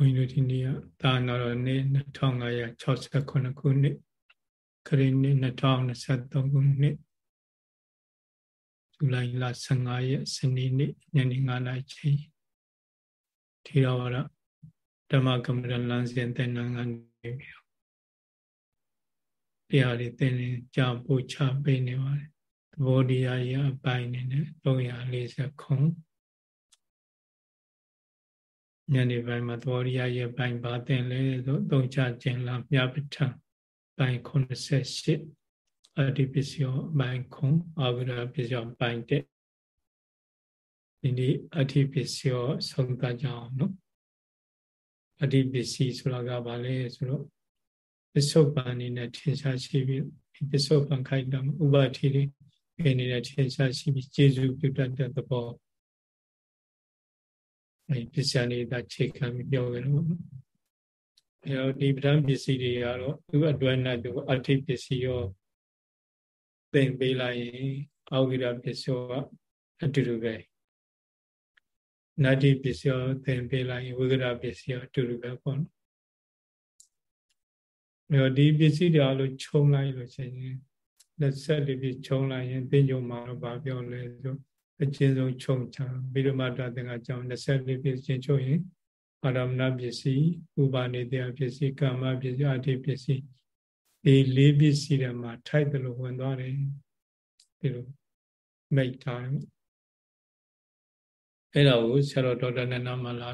ုန်းကြီးတို့ဒီနေ့ကသာနာတော်နေ့2568ခုနှစ်ခရစ်နှစ်2023ခုနှစ်ဇူလိုင်လ15ရက်စနေနေ့ညနေ9:00နာရီချိန်ထေရဝါဒဓမ္မကမ္မရလမ်းစဉ်သင်္นานကနေပြီးတော့တရားတွေသင်ရင်ကြာပို့ချပေးနေပါတယ်သဘောတရားရအပိုင်းနေနဲ့340ခု ညနေပိုင်းမှာသဘောတရားရဲ့ပိုင်းပါတင်လဲဆိုသုံးချခြင်းလားမြပဋ္ဌာန်ပိုင်း88အတ္တိပစ္စယောပိုင်းခွန်အာဝိရပစ္စယောပိုင်းတဲ့ဒီနေ့အတ္တိပစ္စယောဆုံးသကြအောင်နော်အတ္တိပစ္စည်းဆိုတာကဘာလဲဆိုတော့ပစ္စုပန်အနေနဲ့ထင်ရှားရှိပြီးပစ္စုပန်ခိုက်တာဥပတိတွေနေနေတဲ့ထင်ရှားရှိပြီးကျေစုပြုတတ်တဲ့သဘော အဲပစ္စယနေတာခြေခံပြီးပြောကြတော့အဲတော့ဒီပဋ္ဌာန်းပစ္စည်းတွေကတော့သူ့အတွဲနဲ့သူအဋ္ဌိပစ္စည်းရောသင်ပေးလိုက်ရင်အောဂိရပစ္စယောကအတူတူပဲနတ္တိပစ္စယောသင်ပေးလိုက်ရင်ဝိကရပစ္စယောအတူတူပဲပေါ့နော်အဲတော့ဒီပစ္စည်းတွေအလိုခြုံလိုက်လို့ရှိရင်လက်ဆက်လေးပြခြုံလိုက်ရင်သင်္ကြန်မှာတော့ဗာပြောလဲဆို အချင်းဆုံးခြုံချဗိဓမာတသင်္ကကြောင့်24ပြည့်ချင်းချုပ်ရင်အာရမဏပစ္စည်းဥပါနေတယပစ္စည်းကာမပစ္စည်းအဋ္ဌိပစ္စည်းဒီလေးပစ္စည်းတွေမှာထိုက်တယ်လို့ဝင်သွားတယ်ဒီလိုမိတ်ထားတယ်အဲ့ဒါကိုဆရာတော်ဒေါက်တာနန္ဒမလာ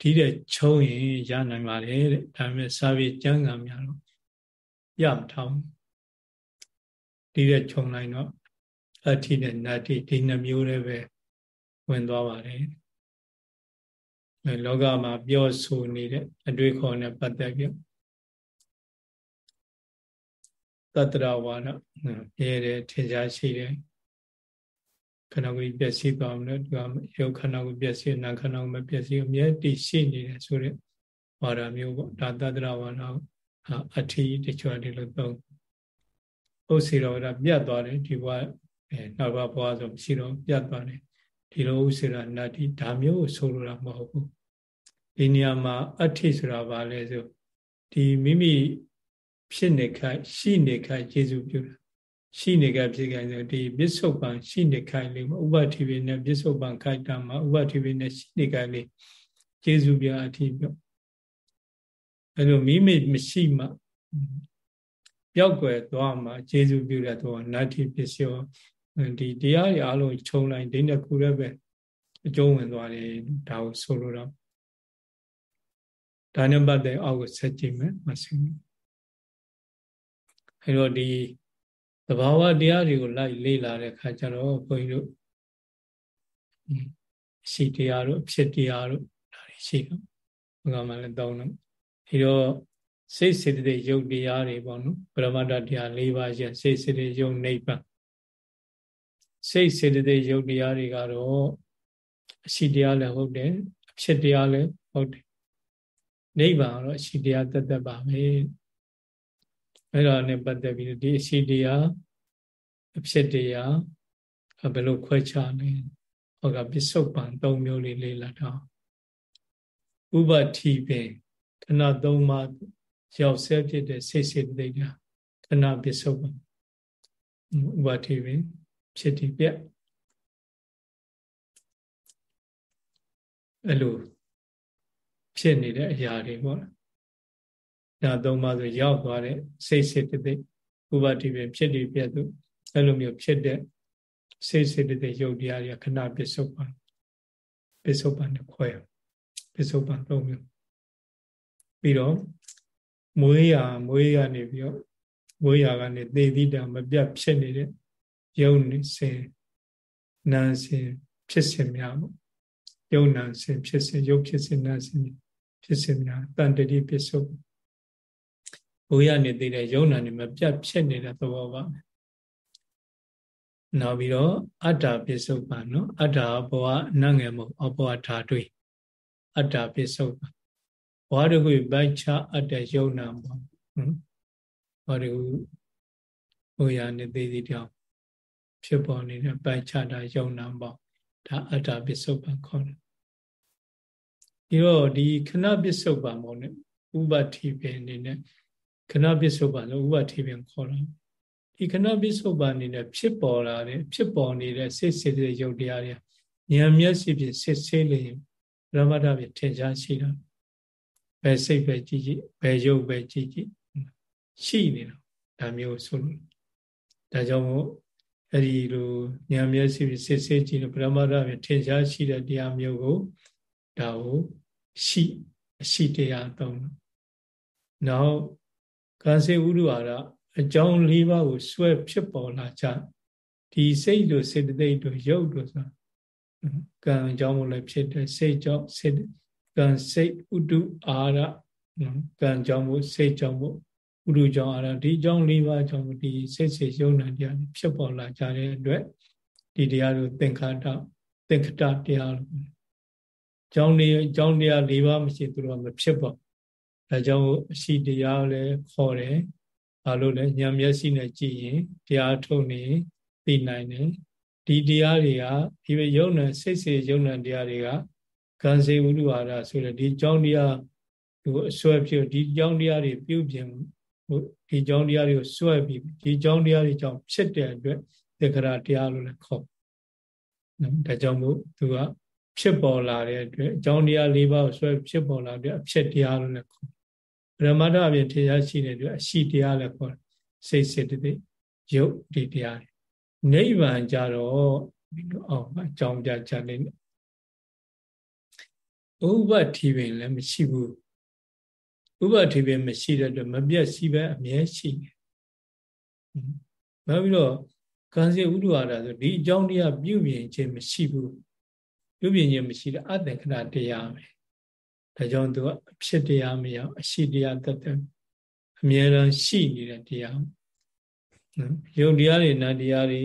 ဒီတဲ့ချုံရင်ရနိုင်ပါလေတဲ့ဒါပေမဲ့စာပေကျမ်းဂန်များတော့ရမထောင်ဒီတဲ့ခြုံလိုက်တော့ အဋ္ဌိနဲ့နတ္တိဒီနှမျိုးတွေပဲဝင်သွားပါတယ်အဲလောကမှာပြောဆိုနေတဲ့အတွေ့ခေါ်နဲ့ပတ်သက်ပြီးတတရဝါဒပြဲတယ်ထင်ရှားရှိတယ်ခန္ဓာကိုယ်ပျက်စီးသွားမလို့ဒီကရုပ်ခန္ဓာကိုယ်ပျက်စီးနာခန္ဓာကိုယ်မပျက်စီးအမြဲတည်ရှိနေတယ်ဆိုတဲ့ဝါဒမျိုးပေါ့ဒါတတရဝါဒအဋ္ဌိတချို့ဒီလိုသုံးဥစ္စေတော်ကပြတ်သွားတယ်ဒီဘဝ အဲနောက်ဘဝဆိုမရှိတော့ပြတ်သွားတယ်ဒီလိုဥစ္စေရနတ္တိဒါမျိုးကိုဆိုလိုတာမဟုတ်ဘူးဒီနေရာမှာအဋ္ဌိဆိုတာဘာလဲဆိုဒီမိမိဖြစ်နေခိုက်ရှိနေခိုက်ကျေစုပြုတာရှိနေခိုက်ဖြစ်ခိုက်ဆိုဒီပစ္စုပန်ရှိနေခိုက်လေးဥပတိပိနဲ့ပစ္စုပန်ခိုက်တာမှာဥပတိပိနဲ့ရှိနေခိုက်လေးကျေစုပြအဋ္ဌိပြောအဲလိုမိမိမရှိမှပျောက်ကွယ်သွားမှကျေစုပြုတဲ့တော့နတ္ထိပစ္စယော ဒီတရားတွေအလုံးခြုံလိုက်ဒိဋ္ဌခုလည်းပဲအကျုံးဝင်သွားတယ်ဒါကိုဆိုလိုတော့ဒါနဲ့ပတ်သက်အောက်ကိုဆက်ကြည့်မယ်မဆင်းအဲတော့ဒီသဘာဝတရားတွေကိုလိုက်လေ့လာတဲ့ခါကျတော့ဘုန်းကြီးတို့ရှိတရားတို့ဖြစ်တရားတို့ဒါတွေရှိတော့ဘုရားမှလည်းတောင်းတော့ဒီတော့စိတ်စေတသိက်ယုတ်တရားတွေပေါ့နော်ပရမတ္တတရား၄ပါးရှိစိတ်စေတသိက်ယုတ်နိဗ္ဗာန် စိတ်စေတသိက်ယုတ်တရားတွေကတော့အရှိတရားလည်းဟုတ်တယ်အဖြစ်တရားလည်းဟုတ်တယ်နိဗ္ဗာန်ကတော့အရှိတရားတသက်ပါပဲအဲ့ဒါနဲ့ပတ်သက်ပြီးဒီအရှိတရားအဖြစ်တရားဘယ်လိုခွဲခြားလဲဟောကပစ္စုပန်၃မျိုးလေးလေးလာတော့ဥပတိပင်ခဏ၃ပါးရောက်ဆဲဖြစ်တဲ့စိတ်စေတသိက်ခဏပစ္စုပန်ဥပတိပင် ဖြစ်တည်ပြအဲ့လိုဖြစ်နေတဲ့အရာတွေပေါ့ဒါသုံးပါးဆိုရောက်သွားတဲ့စိတ်စေတသိက်ဥပတိပင်ဖြစ်တည်ပြသူအဲ့လိုမျိုးဖြစ်တဲ့စိတ်စေတသိက်ယုတ်တရားတွေခဏပစ္စုပန်ပစ္စုပန်နဲ့ခွဲရပစ္စုပန်သုံးမျိုးပြီးတော့မွေးရမွေးရနေပြီးတော့မွေးရကနေသေသီတာမပြတ်ဖြစ်နေတဲ့ ယုံနေစင်နာစင်ဖြစ်စင်များပေါ့ယုံနာစင်ဖြစ်စင်ယုတ်ဖြစ်စင်နာစင်ဖြစ်စင်များတန်တတိပစ္စုဘိုးရနေသေးတဲ့ယုံနာနေမပြတ်ဖြစ်နေတဲ့သဘောပါနောက်ပြီးတော့အတ္တပစ္စုပန်နော်အတ္တဘောအနငယ်မဟုတ်အဘောဓာတွေအတ္တပစ္စုပန်ဘောဓကုပိုက်ချအတ္တယုံနာပေါ့ဘောဓကုဘိုးရနေသေးသေးတောင် ဖြစ်ပေါ်နေတဲ့ပိုက်ချတာယုံနာပေါ့ဒါအတ္တပစ္စုပန်ခေါ်တယ်ဒီတော့ဒီခဏပစ္စုပန်ပေါ့နဲ့ဥပတိပင်အနေနဲ့ခဏပစ္စုပန်လို့ဥပတိပင်ခေါ်တာဒီခဏပစ္စုပန်အနေနဲ့ဖြစ်ပေါ်လာတဲ့ဖြစ်ပေါ်နေတဲ့စိတ်စိတ်တဲ့ယုတ်တရားတွေဉာဏ်မျက်စိဖြင့်စစ်ဆေးလျင်ရမတဖြင့်ထင်ရှားရှိတာဘယ်စိတ်ပဲကြည့်ကြည့်ဘယ်ယုတ်ပဲကြည့်ကြည့်ရှိနေတာဒါမျိုးဆိုလို့ဒါကြောင့်မို့ အဲ့ဒီလိုဉာဏ်မျက်စိဖြင့်စစ်ဆေးကြည့်လို့ပရမတ္ထဖြင့်ထင်ရှားရှိတဲ့တရားမျိုးကိုဒါကိုရှိအရှိတရားသုံးနောက်ကာစေဥဒ္ဓဝါဒအကြောင်း၄ပါးကိုစွဲဖြစ်ပေါ်လာကြဒီစိတ်တို့စေတသိက်တို့ရုပ်တို့ဆိုကံအကြောင်းမို့လည်းဖြစ်တယ်စိတ်ကြောင့်စေတကံစိတ်ဥဒုအာရကံကြောင့်မို့စိတ်ကြောင့်မို့ ဥဒုကြောင့်အာရဒီအကြောင်း၄ပါးကြောင့်ဒီစိတ်စေရုံဏတရားဖြစ်ပေါ်လာကြတဲ့အတွက်ဒီတရားတို့သင်္ခါတသင်္ခတတရားလို့ကျောင်းနေကျောင်းတရား၄ပါးမရှိသူတို့ကမဖြစ်ပါဒါကြောင့်အရှိတရားလည်းခေါ်တယ်ဘာလို့လဲဉာဏ်မျက်စိနဲ့ကြည့်ရင်တရားထုတ်နေသိနိုင်တယ်ဒီတရားတွေကဒီယုံနဲ့စိတ်စေယုံနဲ့တရားတွေကကံစေဝိရုဝါဒဆိုတဲ့ဒီကျောင်းတရားသူအစွဲဖြစ်ဒီကျောင်းတရားတွေပြုပြင် ဒီကျောင်းတရားတွေကိုစွဲပြီးဒီကျောင်းတရားတွေကြောင့်ဖြစ်တဲ့အတွက်သက္ကရာတရားလို့လည်းခေါ်နော်ဒါကြောင့်မို့သူကဖြစ်ပေါ်လာတဲ့အတွက်အကြောင်းတရား၄ပါးကိုဆွဲဖြစ်ပေါ်လာတဲ့အဖြစ်တရားလို့လည်းခေါ်ဗရမတ္တအပြင်ထေရရှိတဲ့အတွက်အရှိတရားလည်းခေါ်စိတ်စေတသိက်ရုပ်ဒီတရားတွေနိဗ္ဗာန်ကြတော့ဒီလိုအောင်အကြောင်းပြချက်လေးနဲ့ဥပတိပင်လည်းမရှိဘူး ဥပတိပင်မရှိတဲ့အတွက်မပြတ်စီပဲအမြဲရှိနေနောက်ပြီးတော့ကံစေဥဒ္ဓဝါဒဆိုဒီအကြောင်းတရားပြုပြင်ခြင်းမရှိဘူးပြုပြင်ခြင်းမရှိတဲ့အတ္တခဏတရားပဲဒါကြောင့်သူကအဖြစ်တရားမရအရှိတရားတတ်တဲ့အမြဲတမ်းရှိနေတဲ့တရားနော်ယုံတရားတွေနတ်တရားတွေ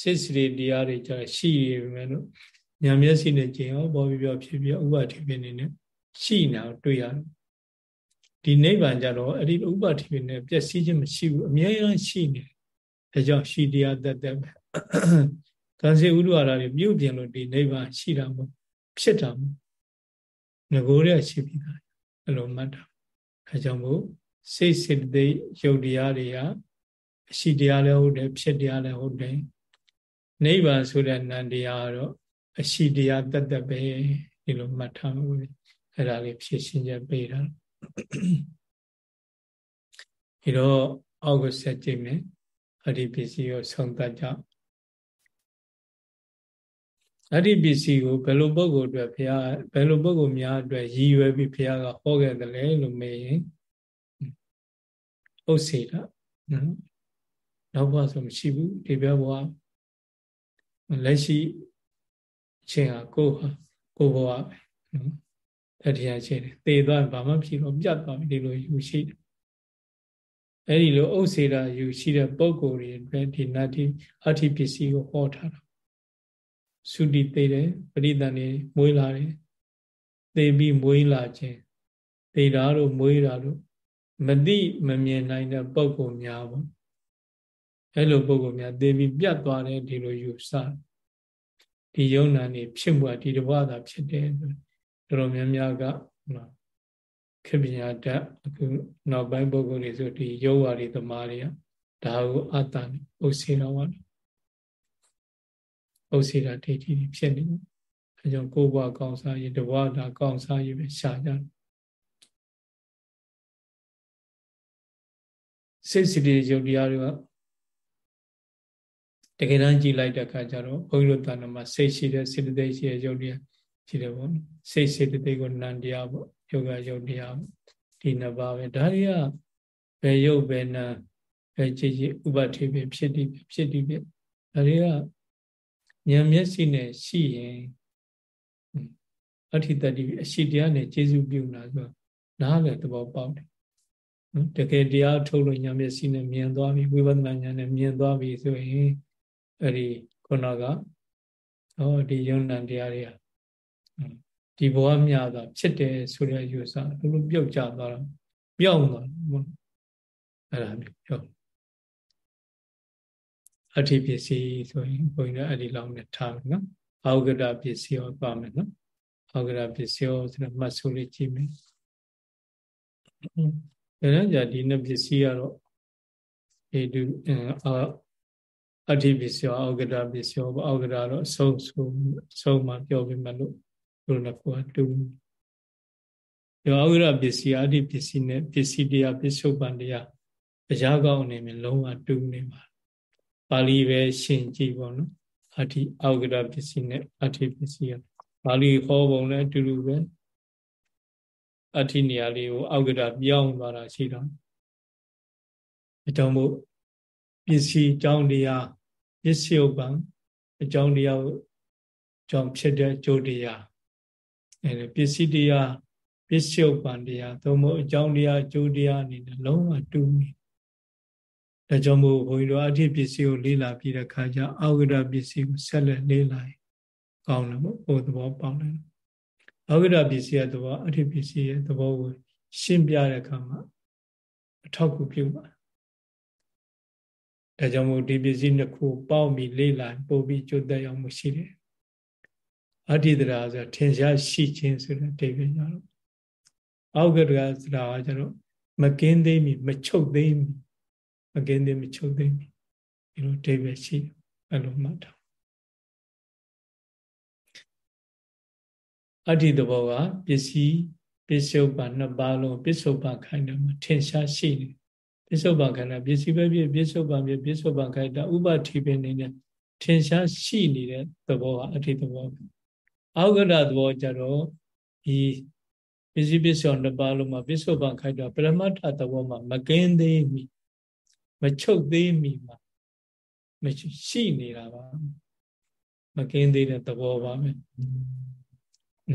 စိတ်စရိတရားတွေကြာရှိရပြီမဲ့လို့ညာမျက်စိနဲ့ကြင်ရောပေါ်ပြီးပြောဖြစ်ပြဥပတိပင်နေနဲ့ရှိနေတာတွေ့ရတယ် ဒီနိဗ္ဗာန်ကြတော့အဲ့ဒီဥပတိပင်နဲ့ပျက်စီးခြင်းမရှိဘူးအမြဲတမ်းရှိနေတယ်ဒါကြောင့်ရှိတရားတတ်တဲ့ပဲကံစေဥဒ္ဒဝါဒတွေပြုတ်ပြင်လို့ဒီနိဗ္ဗာန်ရှိတာမဟုတ်ဖြစ်တာမဟုတ်ငကိုးရရှိပြီးသားအဲ့လိုမှတ်တာအဲကြောင့်မို့စိတ်စေတသိက်ယုတ်တရားတွေကအရှိတရားလည်းဟုတ်တယ်ဖြစ်တရားလည်းဟုတ်တယ်နိဗ္ဗာန်ဆိုတဲ့နန္တရားကတော့အရှိတရားတတ်တတ်ပဲဒီလိုမှတ်ထားမှုအဲ့ဒါလေးဖြည့်ရှင်းချက်ပေးတာ ဒီတော့အောက်ကိုဆက်ကြည့်မယ်အဒီပစ္စည်းကိုဆုံးသတ်ကြအဲ့ဒီပစ္စည်းကိုဘယ်လိုပုဂ္ဂိုလ်အတွက်ဘုရားဘယ်လိုပုဂ္ဂိုလ်များအတွက်ရည်ရွယ်ပြီးဘုရားကဟောခဲ့တယ်လဲလို့မေးရင်ဥစ္စေတာနော်နောက်ဘဝဆိုမရှိဘူးဒီဘက်ဘဝလက်ရှိအချိန်ဟာကိုယ်ဟာကိုယ်ဘဝပဲနော် တတိယအချိန်သေသွားဘာမှဖြစ်တော့ပြတ်သွားပြီဒီလိုယူရှိတယ်အဲ့ဒီလိုဥစ္စေတာယူရှိတဲ့ပုဂ္ဂိုလ်တွေအတွက်ဒီနတ္တိအဋ္ဌိပစ္စည်းကိုဟောထားတာသုတိသေးတယ်ပရိသန်နေမွေးလာတယ်သေပြီးမွေးလာခြင်းသေတာတို့မွေးတာတို့မသိမမြင်နိုင်တဲ့ပုံကုများပေါ့အဲ့လိုပုံကုများသေပြီးပြတ်သွားတယ်ဒီလိုယူဆဒီယုံနာနေဖြစ်မှုဒီတဘွားသာဖြစ်တယ် တော်တော်များများကခေပညာတတ်အခုနောက်ပိုင်းပုဂ္ဂိုလ်တွေဆိုဒီယောဝါဒီသမားတွေကဒါကိုအတ္တဥစ္စေတော်ဝါဒဥစေတာဒိဋ္ဌိဖြစ်နေအဲကြောင့်ကိုယ်ဘဝကောင်းစားရေးတဘဝတာကောင်းစားရေးပဲရှာကြတယ်စိတ်စီတည်ယုတ်တရားတွေကတကယ်တမ်းကြည်လိုက်တဲ့အခါကျတော့ဘုန်းကြီးတို့တဏ္ဍမှာစိတ်ရှိတဲ့စေတသိက်ရှိတဲ့ယုတ်တရား ရှိတယ်ပေါ့နော်စိတ်စေတသိက်ကိုနံတရားပေါ့ယောဂယုတ်တရားဒီနှစ်ပါးပဲဒါတွေကဘယ်ယုတ်ဘယ်နံဘယ်ကြည်ကြည်ဥပတိပဲဖြစ်တည်ဖြစ်တည်ပဲဒါတွေကဉာဏ်မျက်စိနဲ့ရှိရင်အဋ္ဌိတတိအရှိတရားနဲ့ကျေစုပြုနာဆိုနားလည်းသဘောပေါက်တယ်နော်တကယ်တရားထုတ်လို့ဉာဏ်မျက်စိနဲ့မြင်သွားပြီဝိပဿနာဉာဏ်နဲ့မြင်သွားပြီဆိုရင်အဲ့ဒီခုနကဟောဒီယုံနံတရားတွေက ဒီဘဝမြတာဖြစ်တယ်ဆိုတဲ့ယူဆဘလို့ပြုတ်ကြသွားတော့ပြောင်းသွားအဲ့ဒါမျိုးပြောအဋ္ဌိပစ္စည်းဆိုရင်ဘုန်းကြီးတို့အဲ့ဒီလောက်နဲ့ထားမယ်နော်အာဟုကတပစ္စည်းရောပါမယ်နော်အောက်ကရပစ္စယောဆိုတော့မှတ်ဆိုလေးကြည့်မယ်ဒါနဲ့じゃဒီနှစ်ပစ္စည်းကတော့ဒီဒုအဋ္ဌိပစ္စယောအောက်ကရပစ္စယောအောက်ကရတော့အဆုံးဆုံးဆုံးမှပြောပြမယ်လို့ ဘုရားကတူဒီအောက်ကရပစ္စည်းအဋ္ဌိပစ္စည်းနဲ့ပစ္စည်းတရားပစ္စုပန်တရားအရာကောင်းအနေနဲ့လုံးဝတူနေပါပါဠိပဲရှင်းကြည့်ပေါ့နော်အဋ္ဌိအောက်ကရပစ္စည်းနဲ့အဋ္ဌိပစ္စည်းပါဠိဟောပုံလည်းအတူတူပဲအဋ္ဌိနေရာလေးကိုအောက်ကရပြောင်းသွားတာရှိတော့အကြောင်းမို့ပစ္စည်းအကြောင်းတရားပစ္စယုပံအကြောင်းတရားကိုကြောင့်ဖြစ်တဲ့ကြိုးတရား အဲပစ္စည်းတရားပစ္စယုပံတရားသို့မဟုတ်အကြောင်းတရားကြိုးတရားအနေနဲ့လုံးဝတူနေဒါကြောင့်မို့ဘုန်းကြီးတို့အဋ္ဌိပစ္စည်းကိုလေ့လာပြီးတဲ့အခါကျအောက်ကရပစ္စည်းကိုဆက်လက်လေ့လာရင်ကောင်းတယ်ပေါ့ဟိုသဘောပေါက်တယ်အောက်ကရပစ္စည်းရဲ့သဘောအဋ္ဌိပစ္စည်းရဲ့သဘောကိုရှင်းပြတဲ့အခါမှာအထောက်အကူပြုပါဒါကြောင့်မို့ဒီပစ္စည်းနှစ်ခုပေါင်းပြီးလေ့လာပို့ပြီးကြိုးတက်ရောက်မှုရှိတယ် အဋ္ဌိတရာဆိုထင်ရှားရှိခြင်းဆိုတဲ့အဓိပ္ပာယ်ကြတော့အောက်ကတရာဆိုတာကကျတော့မကင်းသေးမီမချုပ်သေးမီမကင်းသေးမချုပ်သေးမီဒီလိုအဓိပ္ပာယ်ရှိတယ်အဲ့လိုမှတ်ထားအဋ္ဌိသဘောကပစ္စည်းပစ္စုပန်နှစ်ပါးလုံးပစ္စုပန်ခိုင်းတယ်မှာထင်ရှားရှိနေပစ္စုပန်ခန္ဓာပစ္စည်းပဲဖြစ်ပစ္စုပန်ဖြစ်ပစ္စုပန်ခိုင်းတာဥပတိပင်နေတဲ့ထင်ရှားရှိနေတဲ့သဘောကအဋ္ဌိသဘော အောက်ကရသဘောကြတော့ဒီပစ္စည်းပစ္စုံနှစ်ပါးလုံးမှာပစ္စုပန်ခိုက်တာပရမတ္ထသဘောမှာမကင်းသေးမီမချုပ်သေးမီမှာမရှိနေတာပါမကင်းသေးတဲ့သဘောပါပဲ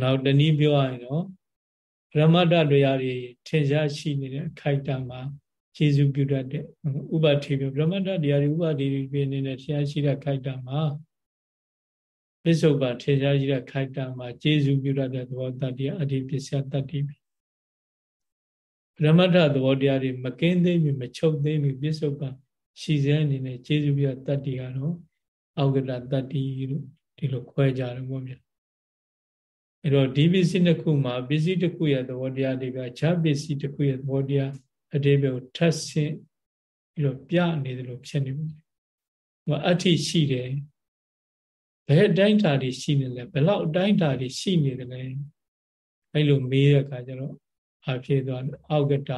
နောက်တနည်းပြောရရင်တော့ပရမတ္ထတရားတွေထင်ရှားရှိနေတဲ့အခိုက်အတန့်မှာခြေစုပြုတတ်တဲ့ဥပတိပြပရမတ္ထတရားတွေဥပတိပြနေတဲ့ထင်ရှားရှိတဲ့ခိုက်တန့်မှာ ပစ္စုပန်ထင်ရှားရှိတဲ့ခိုက်တန့်မှာခြေစုပြုတတ်တဲ့သဘောတတ္တိအဓိပစ္စယတတ္တိပရမတ္ထသဘောတရားတွေမကင်းသေးမီမချုပ်သေးမီပစ္စုပန်ရှိစေအနေနဲ့ခြေစုပြုတတ္တိကတော့အောက်ကတတတ္တိလို့ဒီလိုခွဲကြတယ်ပေါ့ဗျာအဲ့တော့ဒီပစ္စည်းတစ်ခုမှာပစ္စည်းတစ်ခုရဲ့သဘောတရားတွေကခြားပစ္စည်းတစ်ခုရဲ့သဘောတရားအတိပ္ပယ်ကိုထပ်ဆင့်ပြီးတော့ပြနေတယ်လို့ဖြစ်နေပြီ။ဟိုအဋ္ဌိရှိတယ် ဘယ်အတိုင်းဓာတ်တွေရှိနေလဲဘယ်လောက်အတိုင်းဓာတ်တွေရှိနေတယ်လဲအဲ့လိုမေးတဲ့အခါကျတော့အဖြစ်သွားအောက်ကတ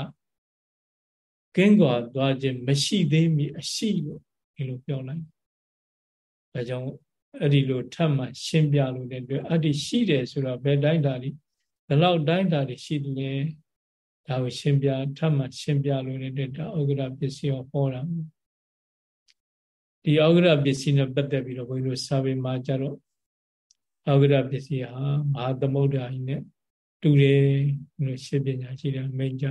ကင်းကွာသွားခြင်းမရှိသေးမီအရှိလို့ဒီလိုပြောလိုက်။ဒါကြောင့်အဲ့ဒီလိုထပ်မှရှင်းပြလို့တဲ့အတွက်အဲ့ဒီရှိတယ်ဆိုတော့ဘယ်တိုင်းတာဒီဘယ်လောက်တိုင်းတာတွေရှိတယ်လဲဒါကိုရှင်းပြထပ်မှရှင်းပြလို့တဲ့အတွက်ဒါဩဂရပစ္စည်းကိုဟောတာ ဒီဩဂရပစ္စည်းနဲ့ပတ်သက်ပြီးတော့ဘုန်းကြီးတို့စာပေမှာကြတော့ဩဂရပစ္စည်းဟာမဟာသမုဒ္ဒရာကြီးနဲ့တူတယ်လို့ရှင်းပညာရှိတယ်မိန်ကြ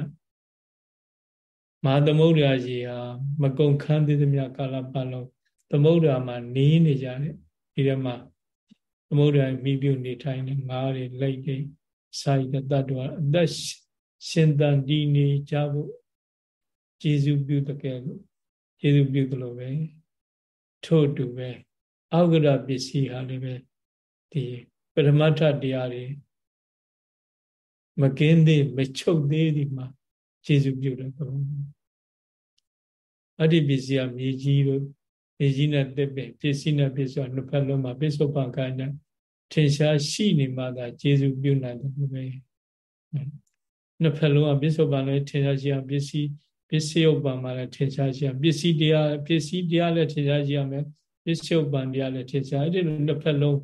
မဟာသမုဒ္ဒရာကြီးဟာမကုံခန်းသေးသမျှကာလပတ်လုံးသမုဒ္ဒရာမှာနေနေကြတယ်ဒီထဲမှာသမုဒ္ဒရာမိပြုနေထိုင်နေငါးတွေလက်တွေစာရတတ္တဝအသက်ရှင်သန်တည်နေကြဖို့ကျေစုပြုတကယ်လို့ကျေစုပြုသလိုပဲ ထို့တူပဲအောက်ကရပစ္စည်းဟာလည်းပဲဒီပရမတ္ထတရားတွေမကင်းသေးမချုပ်သေးဒီမှာကျေစုပြုတယ်ဘုရားအတ္တိပစ္စည်းကမြေကြီးတို့မြေကြီးနဲ့တစ်ပင်ပစ္စည်းနဲ့ပစ္စည်းနှစ်ဖက်လုံးမှာပစ္စုပန်ကညာထင်ရှားရှိနေမှသာကျေစုပြုနိုင်တယ်ပဲနှစ်ဖက်လုံးကပစ္စုပန်လည်းထင်ရှားရှိအောင်ပစ္စည်း ပစ္စည်းဥပ္ပံမှာလည်းထင်ရှားရှိအောင်ပစ္စည်းတရားပစ္စည်းတရားလည်းထင်ရှားရှိအောင်ပဲပစ္စည်းဥပ္ပံတရားလည်းထင်ရှားအဲ့ဒီလိုနှစ်ဖက်လုံး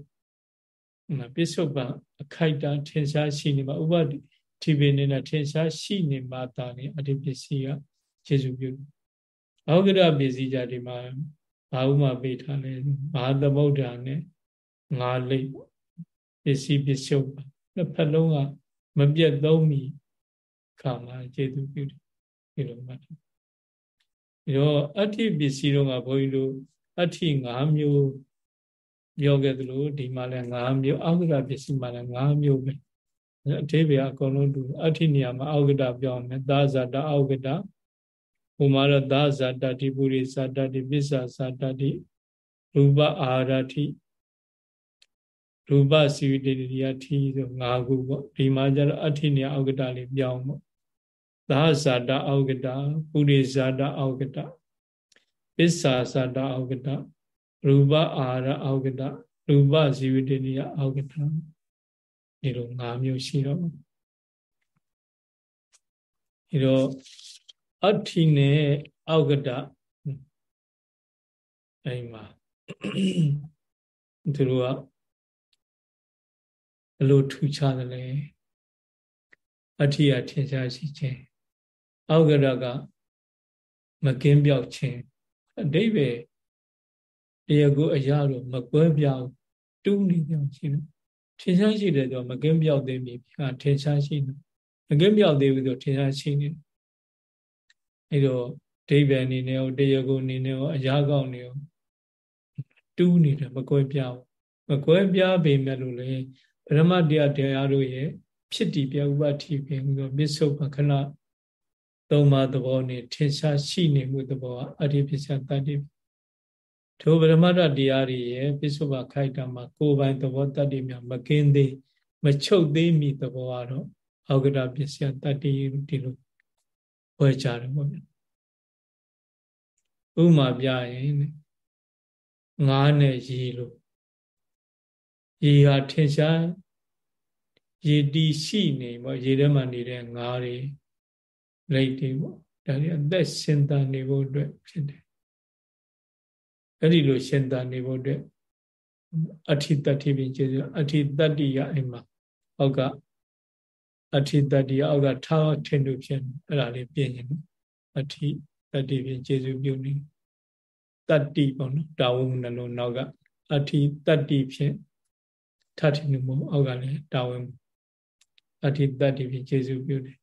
ပစ္စုပန်အခိုက်တန်ထင်ရှားရှိနေမှာဥပတိပိနေနဲ့ထင်ရှားရှိနေမှသာနေအတ္တိပစ္စည်းကကျေစုပြုအောက်ကရပစ္စည်းကြဒီမှာဘာဥမာပေးထားလဲဘာသမုဒ္ဒရာနဲ့ငါလိတ်ပစ္စည်းပစ္စုပ္ပန်နှစ်ဖက်လုံးကမပြတ်သုံးမီခါမှာကျေသူပြုတယ် ဒီလိုမှတ်တယ်ဒီတော့အဋ္ဌိပစ္စည်းတော့ကဘုန်းကြီးတို့အဋ္ဌိ၅မျိုးပြောခဲ့သလိုဒီမှာလည်း၅မျိုးအောက်ကပစ္စည်းမှာလည်း၅မျိုးပဲအသေးပဲအကုန်လုံးတူအဋ္ဌိနေရာမှာအောက်ကတပြောင်းမယ်သာဇာတအောက်ကတဟိုမှာတော့သာဇာတတိပုရိဇာတတိပစ္ဆာဇာတတိရူပအာရတိရူပစီဝိတ္တိယထီဆို၅ခုပေါ့ဒီမှာကျတော့အဋ္ဌိနေအောက်ကတလေးပြောင်းပေါ့ သာဇာတအောက်ကတပုရိဇာတအောက်ကတပစ္ဆာဇာတအောက်ကတရူပအာရအောက်ကတရူပဇီဝတ္တိယအောက်ကတဒီလို၅မျိုးရှိတော့ဒီတော့အဋ္ဌိနဲ့အောက်ကတအဲ့မှာသူတို့ကဘလို့ထူခြားတယ်လဲအဋ္ဌိယထင်ရှားရှိခြင်း အောက်ကရကမကင်းပြောက်ခြင်းအတိဘယ်တရားကိုအရာတော့မကွဲပြောက်တူးနေကြောင်ရှိတယ်ထင်ရှားရှိတယ်ဆိုမကင်းပြောက်သေးပြီဟာထင်ရှားရှိတယ်မကင်းပြောက်သေးဘူးဆိုထင်ရှားရှိနေတယ်အဲတော့ဒိဗေအနေနဲ့ရောတရားကိုအနေနဲ့ရောအရာကောင်းနေရောတူးနေတယ်မကွဲပြားဘူးမကွဲပြားပေမဲ့လို့လေဗရမတရားတရားတို့ရဲ့ဖြစ်တည်ပြဥပတိပင်ပြီးတော့ပစ္စုပန်ခဏ သုံးပါးသဘောနဲ့ထင်ရှားရှိနေမှုသဘောအရိပစ္စယတတ္တိထိုဗရမတ္တတရားတွေရဲ့ပစ္စုပန်ခိုက်တာမှာကိုယ်ပိုင်သဘောတတ္တိများမကင်းသေးမချုပ်သေးမီသဘောကတော့အောက်ကတာပစ္စယတတ္တိဒီလိုဝဲကြတယ်ပေါ့ဗျဥမာပြရင်ငါးနဲ့ရေလို့ရေဟာထင်ရှားရေတီရှိနေပေါ့ရေထဲမှာနေတဲ့ငါးတွေ လိတ်တွေပေါ့ဒါတွေအသက်ရှင်သန်နေဖို့အတွက်ဖြစ်တယ်အဲ့ဒီလိုရှင်သန်နေဖို့အတွက်အဋ္ဌိတတ္တိပင်ကျေအဋ္ဌိတတ္တိယအိမ်မှာအောက်ကအဋ္ဌိတတ္တိယအောက်ကထားထင်လို့ဖြစ်အဲ့ဒါလေးပြင်ရင်အဋ္ဌိတတ္တိပင်ကျေစုပြုနေတတ္တိပေါ့နော်တာဝုနှလုံးနောက်ကအဋ္ဌိတတ္တိဖြင့်ထထင်မှုအောက်ကလည်းတာဝန်အဋ္ဌိတတ္တိဖြင့်ကျေစုပြုတယ်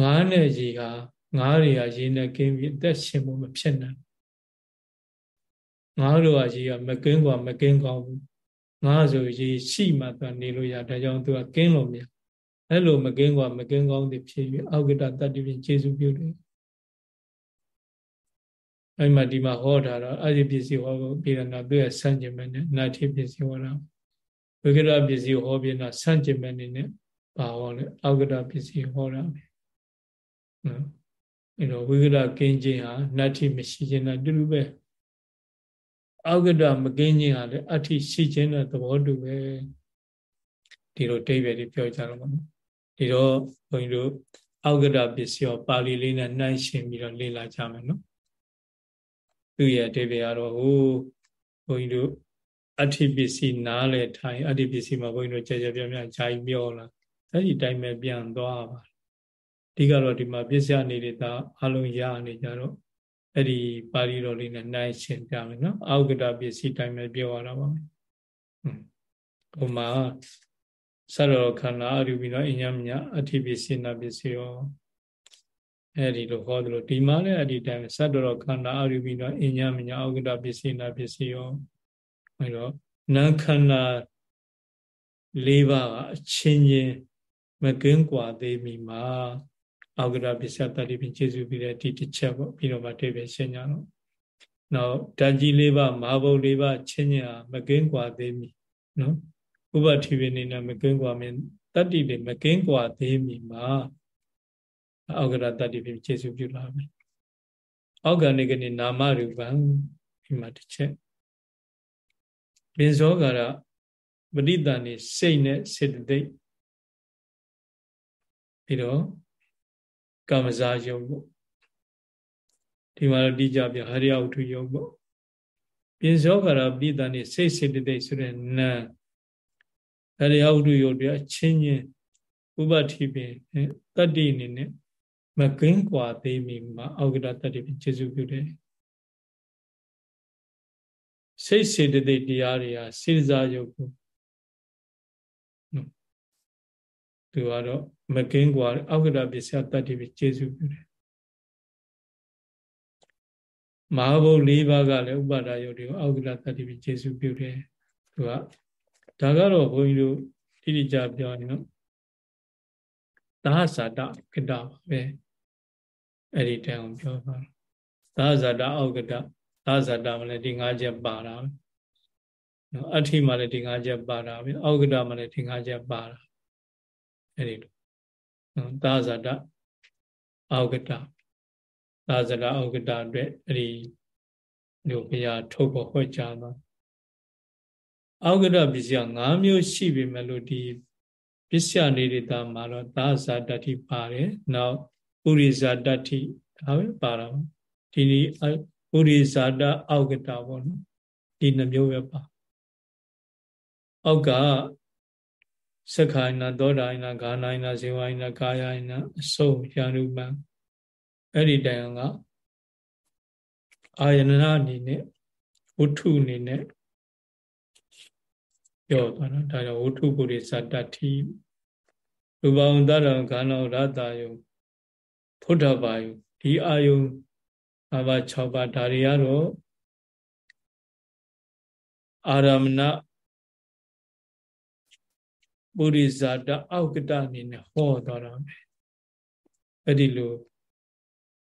ငါးနဲ့ရေကငါးတွေကရေနဲ့ကင်းပြီးအသက်ရှင်ဖို့မဖြစ်နိုင်ငါးတို့ကရေကမကင်းกว่าမကင်းကောင်းဘူးငါးဆိုရေရှိမှသူနေလို့ရဒါကြောင့်သူကကင်းလို့မရအဲ့လိုမကင်းกว่าမကင်းကောင်းသည်ဖြစ်ပြီးအောက်ကတတတ္တိဖြင့်ကျေစုပြုတယ်အဲ့မှာဒီမှာဟောထားတော့အဲ့ဒီပစ္စည်းဟောပြီးတော့သူရဲ့ဆန့်ကျင်မဲ့နဲ့နာတိပစ္စည်းဟောတာဝိကရပစ္စည်းဟောပြီးတော့ဆန့်ကျင်မဲ့နေနဲ့ဘာဟောလဲအောက်ကတပစ္စည်းဟောတာပဲ နော်အဲ့တော့ဝိကရကင်းခြင်းဟာနတ္ထိမရှိခြင်းနဲ့တူတူပဲအောက်ကတမကင်းခြင်းဟာလည်းအဋ္ဌိရှိခြင်းနဲ့သဘောတူပဲဒီလိုတိဗ္ဗေတွေပြောကြတော့မှာဒီတော့ဘုန်းကြီးတို့အောက်ကတပစ္စည်းရောပါဠိလေးနဲ့နှိုင်းရှင်ပြီးတော့လေ့လာကြမယ်နော်သူ့ရဲ့အဓိပ္ပာယ်ကတော့ဟိုဘုန်းကြီးတို့အဋ္ဌိပစ္စည်းနားလေထိုင်အဋ္ဌိပစ္စည်းမှာဘုန်းကြီးတို့ကြကြပြပြဂျာကြီးပြောလာအဲ့ဒီတိုင်းပဲပြန်သွားပါအ ဓိကတော့ဒီမှာပစ္စယနေနေတာအလုံးရနေကြတော့အဲ့ဒီပါဠိတော်လေးနဲ့နိုင်ရှင်းပြမယ်နော်အောက်ကတပစ္စည်းတိုင်းပဲပြောရတာပါမယ်ဟိုမှာသရရောခန္ဓာအရူပိနောအညမညာအဋ္ဌိပစ္စည်းနာပစ္စည်းရောအဲ့ဒီလိုဟောသလိုဒီမှာလည်းအဲ့ဒီတိုင်းသတ္တရောခန္ဓာအရူပိနောအညမညာအောက်ကတပစ္စည်းနာပစ္စည်းရောအဲ့တော့နာခန္ဓာ၄ပါးကအချင်းချင်းမကင်းကွာသေးမီမှာ အောက်ကရပစ္စယတတိပင်ကျေစုပြီးတဲ့ဒီတစ်ချက်ပေါ့ပြီးတော့မှတိပဲရှင်းကြတော့နောက်ဓာကြီးလေးပါမာဘုတ်လေးပါချင်းညာမကင်းကွာသေးမီနော်ဥပတိပင်နေနဲ့မကင်းကွာမင်းတတိတွေမကင်းကွာသေးမီမှာအောက်ကရတတိပင်ကျေစုပြုလာမယ်အောက်ကနေကနေနာမရူပံဒီမှာတစ်ချက်ပင်စောကာရပဋိသန္ဓေစိတ်နဲ့စေတသိက်ပြီးတော့ ကာမဇာယုံပေါ့ဒီမှာတော့တိကြပြဟရိယဝတ္ထုယုံပေါ့ပြင်စောကာရပဋိသန္ဓေစိတ်စေတသိက်ဆိုတဲ့နာဟရိယဝတ္ထုယုံတွေအချင်းချင်းဥပတိပင်တတ္တိအနေနဲ့မကင်းကွာသေးမီမှာအောက်ကတတ္တိပင်ခြေစုပြုတယ်စိတ်စေတသိက်တရားတွေဟာစေစားယုတ်ကို သူကတော့မကင်းကွာအောက်ကတပစ္စယတတ္တိပဲကျေစုပြုတယ်မဟာဘုတ်၄ပါးကလည်းဥပါဒာယုတ်တွေကိုအောက်ကတတတ္တိပဲကျေစုပြုတယ်သူကဒါကတော့ဘုန်းကြီးတို့တိတိကျပြောရင်နော်သာဇာတကတပါပဲအဲ့ဒီတန်အောင်ပြောပါသာဇာတအောက်ကတသာဇာတမလည်းဒီ၅ချက်ပါတာနော်အဋ္ဌိမှာလည်းဒီ၅ချက်ပါတာပဲအောက်ကတမှာလည်းဒီ၅ချက်ပါတာ အဲ့ဒီလိုနော်သာဇာတအောက်ကတသာဇာတအောက်ကတအတွက်အဲ့ဒီတို့ဘုရားထုတ်ဖို့ဟောကြားသွားအောက်ကတပစ္စည်း၅မျိုးရှိပြီမဲ့လို့ဒီပစ္စယနေရတာမှာတော့သာဇာတတိပါတယ်နောက်ပုရိဇာတတိဒါပဲပါတာဒီဒီပုရိဇာတအောက်ကတပေါ့နော်ဒီနှမျိုးပဲပါအောက်က စက္ခိုင်နာသောတာယနာဂာနာယနာဇေဝယနာကာယယနာအစုံယာနုပံအဲ့ဒီတိုင်အောင်ကအာယနနာအနေနဲ့ဝတ္ထုအနေနဲ့ပြောသွားတာဒါကြောင့်ဝတ္ထုပုရိသတ္တိရူပဝန္တရံခန္ဓာရတ္တယုဖုဒ္ဓဘာယုဒီအာယုအဘာ6ပါးဒါတွေကတော့အာရမဏ ပုရိဇာတအောက်ကတအနေနဲ့ဟောသွားတာပဲအဲ့ဒီလို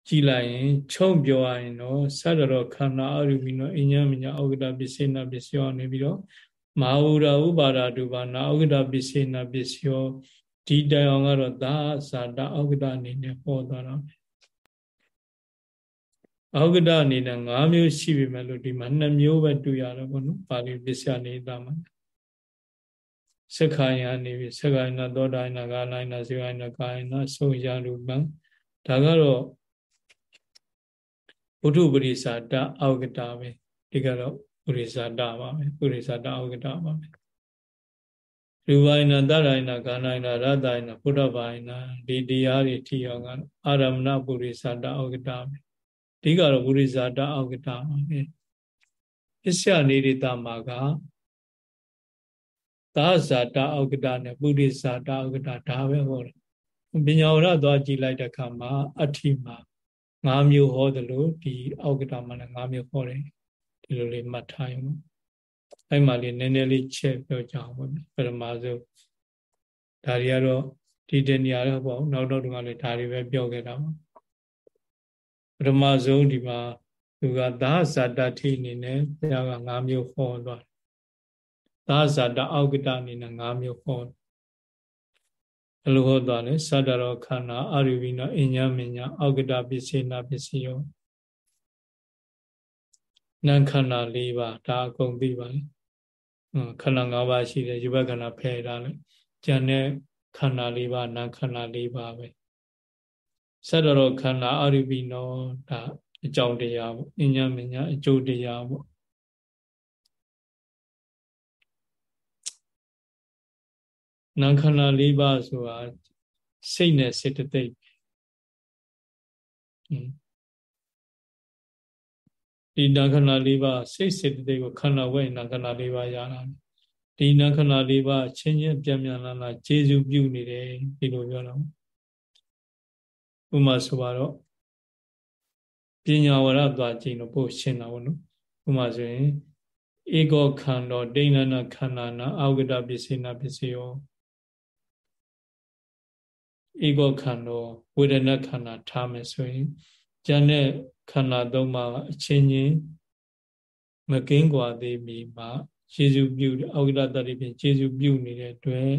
ကြည်လိုက်ရင်ခြုံပြောရရင်တော့သတ္တရောခန္ဓာအရူပိနောအညမညာအောက်ကတပစ္စေနာပစ္စယောနေပြီးတော့မဟာဝရဥပါဒတုပါနာအောက်ကတပစ္စေနာပစ္စယောဒီတိုင်အောင်ကတော့သာဇာတအောက်ကတအနေနဲ့ဟောသွားတာပဲအောက်ကတအနေနဲ့၅မျိုးရှိပြီမဲ့လို့ဒီမှာ၂မျိုးပဲတွေ့ရတော့ဘုနော်ပါဠိပစ္စယနေတာမှာ စက္ခိုင်ယနေပြီစက္ခိုင်နာသောတာယနာကာလယနာဇေဝယနာကာယနာသုံးရရူပံဒါကတော့ဘုဒ္ဓပရိသတအောက်ကတာပဲဒီကတော့ပရိသတပါပဲပရိသတအောက်ကတာပါပဲရူပယနာတရယနာကာနာယနာရတယနာဘုဒ္ဓဘာယနာဒီတရားတွေထီအောင်ကအာရမဏပုရိသတအောက်ကတာပဲဒီကတော့ပုရိသတအောက်ကတာပါပဲပစ္စယနေရတမှာက သာဇာတအောက်ကတနဲ့ပုရိဇာတအောက်ကတဒါပဲဟောတယ်ပညာဝရသွားကြည့်လိုက်တဲ့အခါမှာအဋ္ဌိမှာ၅မျိုးဟောတယ်လို့ဒီအောက်ကတမှာလည်း၅မျိုးဟောတယ်ဒီလိုလေးမှတ်ထားရင်အဲ့မှာလေးနည်းနည်းလေးချက်ပြောကြအောင်ပေါ့ပရမဇုဒါတွေကတော့ဒီတနေရာတော့ပေါ့နောက်တော့ဒီမှာလေးဒါတွေပဲပြောခဲ့တာပေါ့ပရမဇုဒီမှာသူကသာဇာတတိအနေနဲ့ဘုရားက၅မျိုးဟောသွား သာဇာတအောက်ကတအနေနဲ့၅မျိုးဟောဘယ်လိုဟောသွားလဲသတ္တရောခန္ဓာအရိဝိနောအညမညာအောက်ကတပစ္စေနာပစ္စယောနံခန္ဓာ၄ပါးဒါအကုန်သိပါလေခန္ဓာ၅ပါးရှိတယ်ယူဘခန္ဓာဖယ်ထားလိုက်ကျန်တဲ့ခန္ဓာ၄ပါးနံခန္ဓာ၄ပါးပဲသတ္တရောခန္ဓာအရိဝိနောဒါအကြောင်းတရားပေါ့အညမညာအကျိုးတရားပေါ့ နာခန္ဓာ၄ပါးဆိုတာစိတ်နဲ့စေတသိက်ဒီနာခန္ဓာ၄ပါးစိတ်စေတသိက်ကိုခန္ဓာဝဲနာခန္ဓာ၄ပါးရတာဒီနာခန္ဓာ၄ပါးချင်းချင်းပြပြန်လာလာခြေစုပြုနေတယ်ဒီလိုပြောတော့ဥမာဆိုပါတော့ပညာဝရသွားကြည့်တော့ပို့ရှင်းတာပေါ့နော်ဥမာဆိုရင်ဧကောခန္ဓာဒိဏနာခန္ဓာနာအာဝိဒပစ္စေနာပစ္စယော ဧကောခန္ဓာဝေဒနာခန္ဓာထားမယ်ဆိုရင်ဉာဏ်နဲ့ခန္ဓာသုံးပါးအချင်းချင်းမကင်းကွာသေးမီမှာယေရှုပြုအောဂိတတတိဖြင့်ယေရှုပြုနေတဲ့အတွက်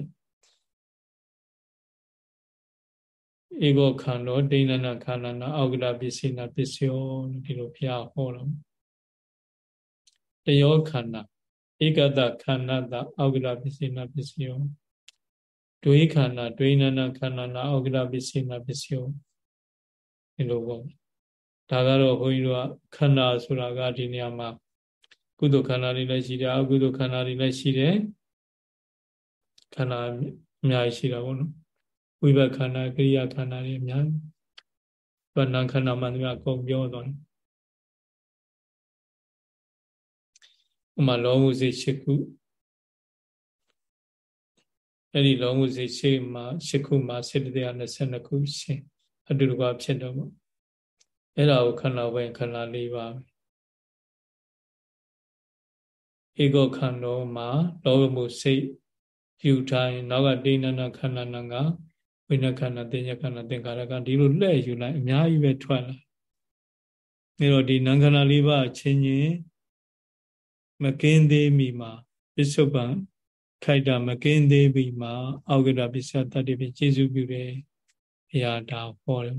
ဧကောခန္ဓာဒိဏနာခန္ဓာနာအောဂိတပစ္စေနာပစ္စယောဒီလိုဘုရားဟောတော့တယောခန္ဓာဧကတခန္ဓာတအောဂိတပစ္စေနာပစ္စယော ဒွေခန္ဓာဒွေနနာခန္ဓာနာဩဂရပစ္စေနာပစ္စယောဒီလိုပေါ့ဒါကတော့ဘုန်းကြီးတို့ကခန္ဓာဆိုတာကဒီနေရာမှာကုသိုလ်ခန္ဓာတွေလည်းရှိတယ်အကုသိုလ်ခန္ဓာတွေလည်းရှိတယ်ခန္ဓာအများကြီးရှိတာပေါ့နော်ဝိဘခန္ဓာကရိယာခန္ဓာတွေအများကြီးဗဏ္ဏခန္ဓာမှန်တယ်အကုန်ပြောသွားတယ်ဥမာလောမှုစိတ်ရှိခု အဲ့ဒီလောမှုစိတ်ရှိမှာရှစ်ခုမှာစေတသိက်22ခုရှင်အတူတကွဖြစ်တော့ပေါ့အဲ့ဒါကိုခန္ဓာဝိခန္ဓာ၄ပါးဧကောခန္ဓာမှာလောမှုစိတ်ယူထားရင်နောက်ကဒိဏနာခန္ဓာနာကဝိနခန္ဓာတင်ညခန္ဓာသင်္ခါရကဒီလိုလှည့်ယူလိုက်အများကြီးပဲထွက်လာအဲတော့ဒီနံခန္ဓာ၄ပါးချင်းချင်းမကင်းသေးမီမှာပစ္စုပန် ထိုက်တာမကင်းသေးပြီမှအောက်ကတပစ္စယတတ္တိဖြစ်ကျေစုပြုတယ်ဘုရားဒါဟောတယ်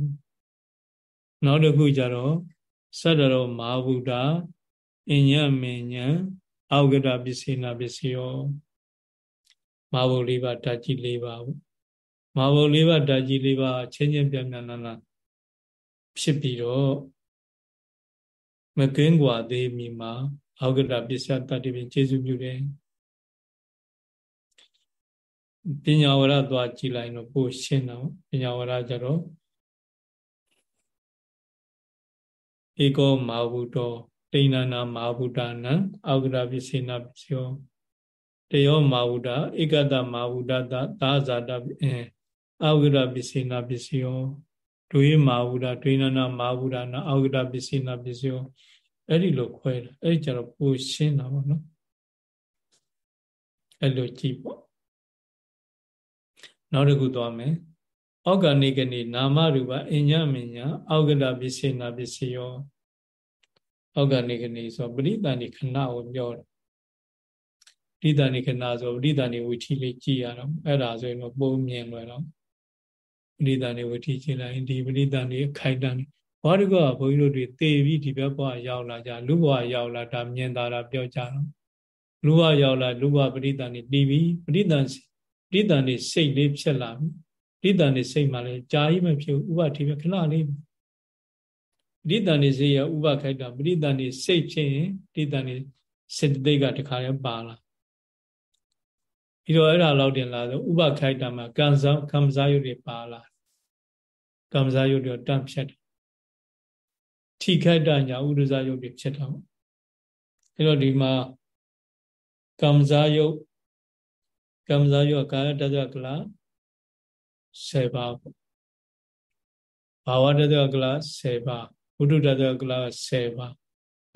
နောက်တစ်ခုကြတော့သတ္တရောမာဘုဒ္ဓအညံမညံအောက်ကတပစ္စေနာပစ္စယောမာဘုလေးပါဓာကြီးလေးပါဘူးမာဘုလေးပါဓာကြီးလေးပါချင်းချင်းပြန်ပြန်နာနာဖြစ်ပြီးတော့မကင်းကွာသေးမီမှာအောက်ကတပစ္စယတတ္တိဖြင့်ကျေစုပြုတယ် ပညာဝရသွားကြည်လိုက်တော့ပို့ရှင်းတော့ပညာဝရကြတော့ဧကောမာဟုတောတိဏနာမာဟုတာနံအောက်ကရပိစေနာပစ္စယောတယောမာဟုတာဧကတမာဟုတသာသာဇာတအဲအောက်ကရပိစေနာပစ္စယောဒွေမာဟုတာဒွေနနာမာဟုတာနာအောက်ကရပိစေနာပစ္စယောအဲ့ဒီလိုခွဲတယ်အဲ့ဒီကျတော့ပိုရှင်းတာပေါ့နော်အဲ့လိုကြည့်ပေါ့ နောက်တစ်ခုသွားမယ်ဩဂဏိကနေနာမရူပအညမညာဩဂဒပစ္စေနာပစ္စယောဩဂဏိကနေဆိုပရိသန္တိခဏကိုပြောတယ်ပရိသန္တိခဏဆိုပရိသန္တိဝိထီလေးကြည်ရတော့အဲ့ဒါဆိုရင်တော့ပုံမြင်လွယ်တော့ပရိသန္တိဝိထီကြည်လိုက်ဒီပရိသန္တိခိုက်တန်ဘာတကောဘုန်းကြီးတို့တွေတေပြီးဒီဘက်ဘဝရောက်လာကြလူဘဝရောက်လာဒါမြင်သာတာပြောကြတော့လူဘဝရောက်လာလူဘဝပရိသန္တိတီးပြီးပရိသန္တိ တိတန်နေစိတ်လေးဖြစ်လာပြီတိတန်နေစိတ်မှလည်းကြာကြီးမဖြစ်ဥပတိပဲခဏလေးတိတန်နေစိတ်ရဥပခိုက်တာပရိတန်နေစိတ်ဖြစ်ရင်တိတန်နေစေတသိက်ကတခါရဲပါလာပြီးတော့အဲ့ဒါလောက်တင်လာဆိုဥပခိုက်တာမှာကံစားကံစားရုပ်တွေပါလာကံစားရုပ်တွေတန့်ဖြတ်တယ်ထိခိုက်တာညာဥဒ္ဒဇရုပ်တွေဖြစ်တာပေါ့အဲ့တော့ဒီမှာကံစားရုပ် ကမ္မဇာယောကာယတတကလ10ပါးပေါ့ဘာဝတတကလ10ပါးဘုဒ္ဓတတကလ10ပါး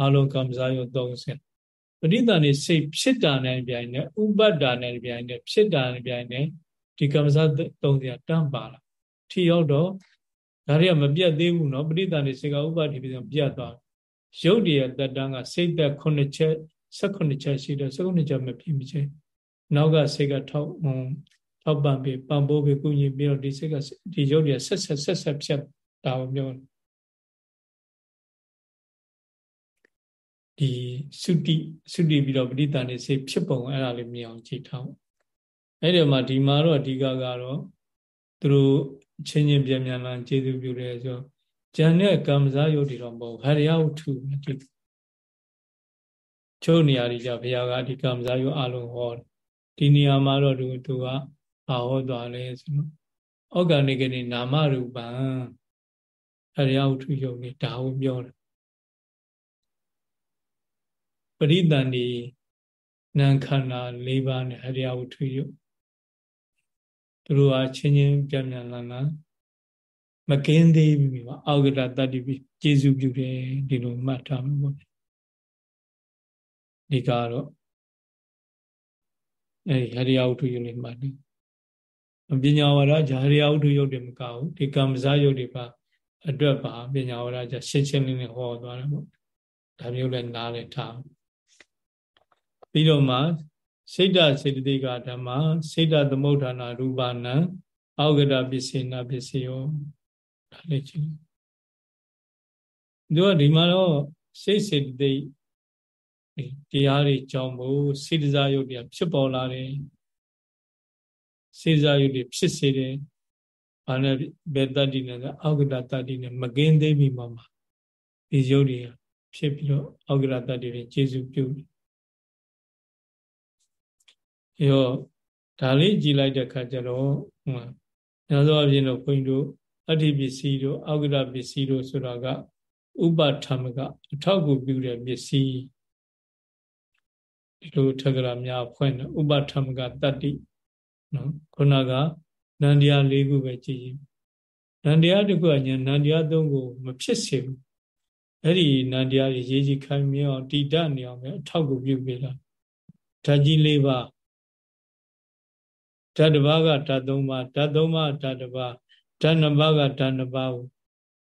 အလုံးကမ္မဇာယော30ပဋိသန္ဓေစိတ်ဖြစ်တာနဲ့ပြိုင်နဲ့ဥပတ္တာနဲ့ပြိုင်နဲ့ဖြစ်တာနဲ့ပြိုင်နဲ့ဒီကမ္မဇာ30တန်းပါလာထီရောက်တော့ဒါတွေကမပြတ်သေးဘူးเนาะပဋိသန္ဓေစိတ်ကဥပတ္တိပြန်ပြတ်သွားရုပ်တည်းတက်တန်းကစိတ်သက်9ချက်18ချက်ရှိတယ်18ချက်မပြည့်မချင်း နောက်ကစိတ်ကထောက်ထောက်ပံ့ပြီးပံ့ပိုးပြီးကုညီပြီးတော့ဒီစိတ်ကဒီရုပ်တွေဆက်ဆက်ဆက်ဆက်ဖြတ်တာကိုပြောဒီသုတိသုတိပြီးတော့ပဋိသန္ဓေစိတ်ဖြစ်ပုံအဲ့ဒါလေးမြင်အောင်ကြည့်ထားအဲ့ဒီမှာဒီမှာတော့အဓိကကတော့သူတို့ချင်းချင်းပြန်ပြန်လာကျေစုပြုတယ်ဆိုကျန်တဲ့ကမ္မဇာယုတ်တွေတော့မဟုတ်ဟရိယဝတ္ထုဒီချို့နေရာတွေကြဘုရားကဒီကမ္မဇာယုတ်အလုံးဟောတယ် ဒီနေရာမှာတော့သူသူကဘာဟောသွားလဲဆိုတော့ဩဂဏိကနေနာမရူပံအရိယဝတ္ထုယုံနေဒါကိုပြောတယ်ပရိသန္တိနံခန္ဓာ၄ပါးနဲ့အရိယဝတ္ထုယုံသူတို့ကချင်းချင်းပြန်ပြန်လာလာမကင်းသေးပြီပါအောဂတတတ္တိပိကျေစုပြုတယ်ဒီလိုမှတ်ထားမှာပေါ့ဒီကတော့ အဲဒီဟရိယဝတ္ထုယုတ်လေးမှတ်တယ်ပညာဝရဂျာဟရိယဝတ္ထုယုတ်တွေမကဘူးဒီကမ္မဇယုတ်တွေပါအတွက်ပါပညာဝရဂျာရှင်းရှင်းလင်းလင်းဟောသွားတယ်ပေါ့ဒါမျိုးလည်းနားလည်းထားပြီးတော့မှစိတ်ဓာစေတသိကဓမ္မစိတ်ဓာသမုဋ္ဌာနာရူပနာအောဂရပစ္စေနာပစ္စယောဒါလေးကြည့်သူကဒီမှာတော့စိတ်စေတသိက် တရားတွေကြောင့်မို့စေတစာယုတ်တွေဖြစ်ပေါ်လာတယ်စေတစာယုတ်တွေဖြစ်စေတယ်ဘာနဲ့ဘယ်တတ္တိနဲ့အောက်ကတတတ္တိနဲ့မကင်းသေးပြီမှမှာဒီယုတ်တွေဖြစ်ပြီးတော့အောက်ကတတတ္တိတွေကျေစုပြုတယ်အဲတော့ဒါလေးကြည်လိုက်တဲ့ခါကျတော့ဟိုညသောအပြင်တော့ခွင်တို့အဋ္ဌိပစ္စည်းတို့အောက်ကတပစ္စည်းတို့ဆိုတာကဥပထမကအထောက်အကူပြုတဲ့ပစ္စည်း ဒီလိုထက္ကရာများဖွင့်တယ်ဥပထမကတတ္တိနော်ခုနကနန္တရား၄ခုပဲကြည်နန္တရားတစ်ခုကညာနန္တရား၃ခုမဖြစ်စေဘူးအဲ့ဒီနန္တရားရေးကြီးခိုင်မြောင်တည်တတ်နေအောင်ပဲအထောက်ကူပြုပေးတာဓာတ်ကြီး၄ပါးဓာတ်တစ်ပါးကဓာတ်၃ပါးဓာတ်၃ပါးဓာတ်တစ်ပါးဓာတ်နှစ်ပါးကဓာတ်နှစ်ပါးဘူး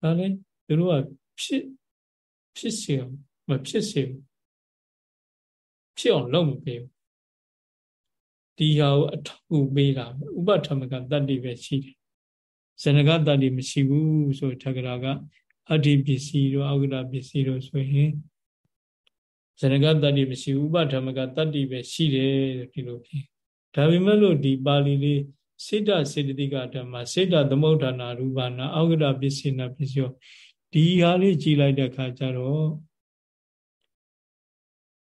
ဒါလည်းသူတို့ကဖြစ်ဖြစ်စေအောင်မဖြစ်စေဘူး ဖြစ်အောင်လုပ်မပေးဘူးဒီဟာကိုအထောက်အပေးတာဥပထမကတတ္တိပဲရှိတယ်ဇဏကတတ္တိမရှိဘူးဆိုထကရာကအဋ္ဌိပစ္စည်းတို့အောက္ခပစ္စည်းတို့ဆိုရင်ဇဏကတတ္တိမရှိဘူးဥပထမကတတ္တိပဲရှိတယ်ဒီလိုဖြစ်ဒါပေမဲ့လို့ဒီပါဠိလေးစိတ္တစေတသိကဓမ္မစိတ္တသမုဋ္ဌာနာရူပနာအောက္ခပစ္စည်းနာပစ္စယောဒီဟာလေးကြည်လိုက်တဲ့အခါကျတော့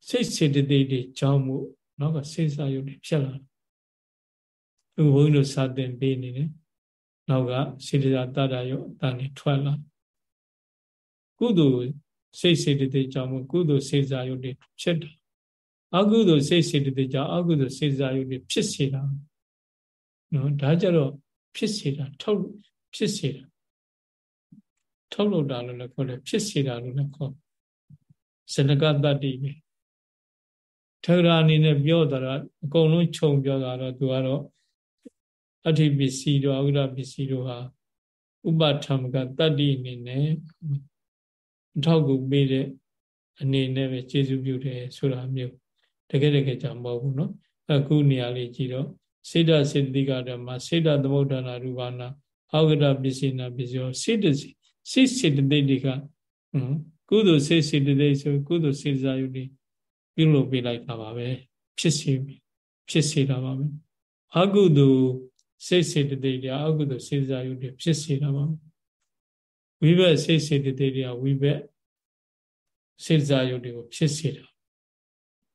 စိတ်စေတသိက်တွေကြောင်းမှုနောက်ကစိတ်စာယုတ်တွေဖြစ်လာသူဘုန်းကြီးတို့စာသင်ပေးနေတယ်နောက်ကစေတသာတတ္တယုတ်အတန်တွေထွက်လာကုသိုလ်စိတ်စေတသိက်ကြောင့်မို့ကုသိုလ်စေစာယုတ်တွေဖြစ်တာအကုသိုလ်စိတ်စေတသိက်ကြောင့်အကုသိုလ်စေစာယုတ်တွေဖြစ်စေတာနော်ဒါကြတော့ဖြစ်စေတာထုတ်ဖြစ်စေတာထုတ်လို့တာလို့လည်းခေါ်တယ်ဖြစ်စေတာလို့လည်းခေါ်ဇနကတတ္တိပဲ ထဂရာအနေနဲ့ပြောတာအကုန်လုံးခြုံပြောတာတော့သူကတော့အဋ္ဌိပစ္စည်းတို့အဂရပစ္စည်းတို့ဟာဥပထမကတတ္တိအနေနဲ့အထောက်ကူပေးတဲ့အနေနဲ့ပဲကျေစုပြုတယ်ဆိုတာမျိုးတကယ်တကယ်ကြမဟုတ်ဘူးเนาะအခုနေရာလေးကြည့်တော့စေတစေတသိကဓမ္မစေတသမုဒ္ဒနာရူပနာအောဂရပစ္စည်းနာပစ္စယောစေတစိစေတသိတွေကကုသိုလ်စေစေတသိဆိုကုသိုလ်စေစာယုတွေ ပြုလုပ်ပေးလိုက်တာပါပဲဖြစ်စီဖြစ်စေတာပါပဲအကုသိုလ်စိတ်စေတသိက်တွေအကုသိုလ်စေစာယုတွေဖြစ်စေတာပါဝိဘက်စိတ်စေတသိက်တွေကဝိဘက်စေစာယုတွေကိုဖြစ်စေတာ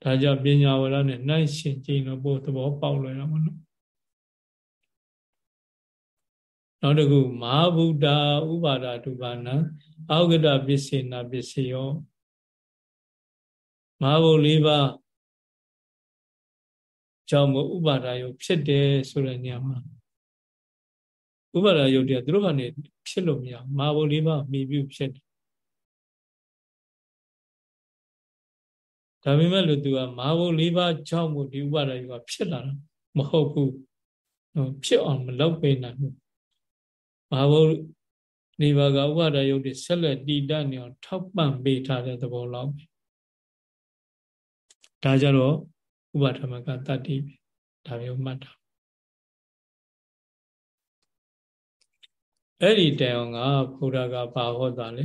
ဒါကြောင့်ပညာဝရနဲ့နှိုင်းရှင်ကြည့်လို့ပို့သဘောပေါက်လွယ်တာမဟုတ်နောက်တစ်ခုမဟာဗုဒ္ဓဥပါဒတုပါဏအောဂတပစ္စေနာပစ္စယော မဟာဘုတ်၄ပါးကြောင့်မို့ဥပါဒယုတ်ဖြစ်တယ်ဆိုတဲ့နေရာမှာဥပါဒယုတ်တွေကသူတို့ကနေဖြစ်လို့မရမဟာဘုတ်၄ပါးမိပြုဖြစ်တယ်ဒါပေမဲ့လို့သူကမဟာဘုတ်၄ပါးကြောင့်မို့ဒီဥပါဒယုတ်ကဖြစ်လာတာမဟုတ်ဘူးဖြစ်အောင်မလုပ်ပေးနိုင်ဘူးမဟာဘုတ်၄ပါးကဥပါဒယုတ်တွေဆက်လက်တည်တတ်နေအောင်ထောက်ပံ့ပေးထားတဲ့သဘောလောက်ပဲ ဒါကြတော့ဥပဓမ္မကတတ္တိပဲဒါမျိုးမှတ်တာအဲ့ဒီတန်အောင်ကဘုရားကဘာဟောတာလဲ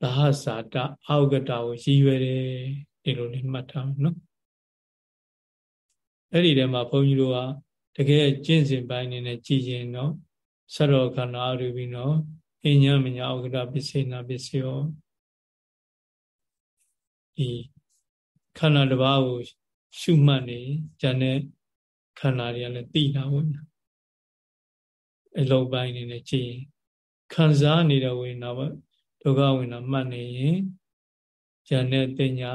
သဟဇာတအောက်ကတာကိုရည်ရွယ်တယ်ဒီလိုလေးမှတ်ထားမယ်နော်အဲ့ဒီထဲမှာဘုန်းကြီးတို့ကတကယ်ကျင့်စဉ်ပိုင်းနေနဲ့ကြည်ရင်တော့ဆရောခန္ဓာအရူပြီးတော့အញ្ញမညာအောက်ကတာပစ္စေနာပစ္စယောဒီ ခန္ဓာတစ်ပါးကိုရှုမှတ်နေဉာဏ်နဲ့ခန္ဓာတွေကလည်းသိတာပေါ့ညာအလုံးပိုင်းနေနဲ့ကြည်ခံစားနေတဲ့ဝိညာဉ်ဒုက္ခဝိညာဉ်မှတ်နေရင်ဉာဏ်နဲ့တင်ညာ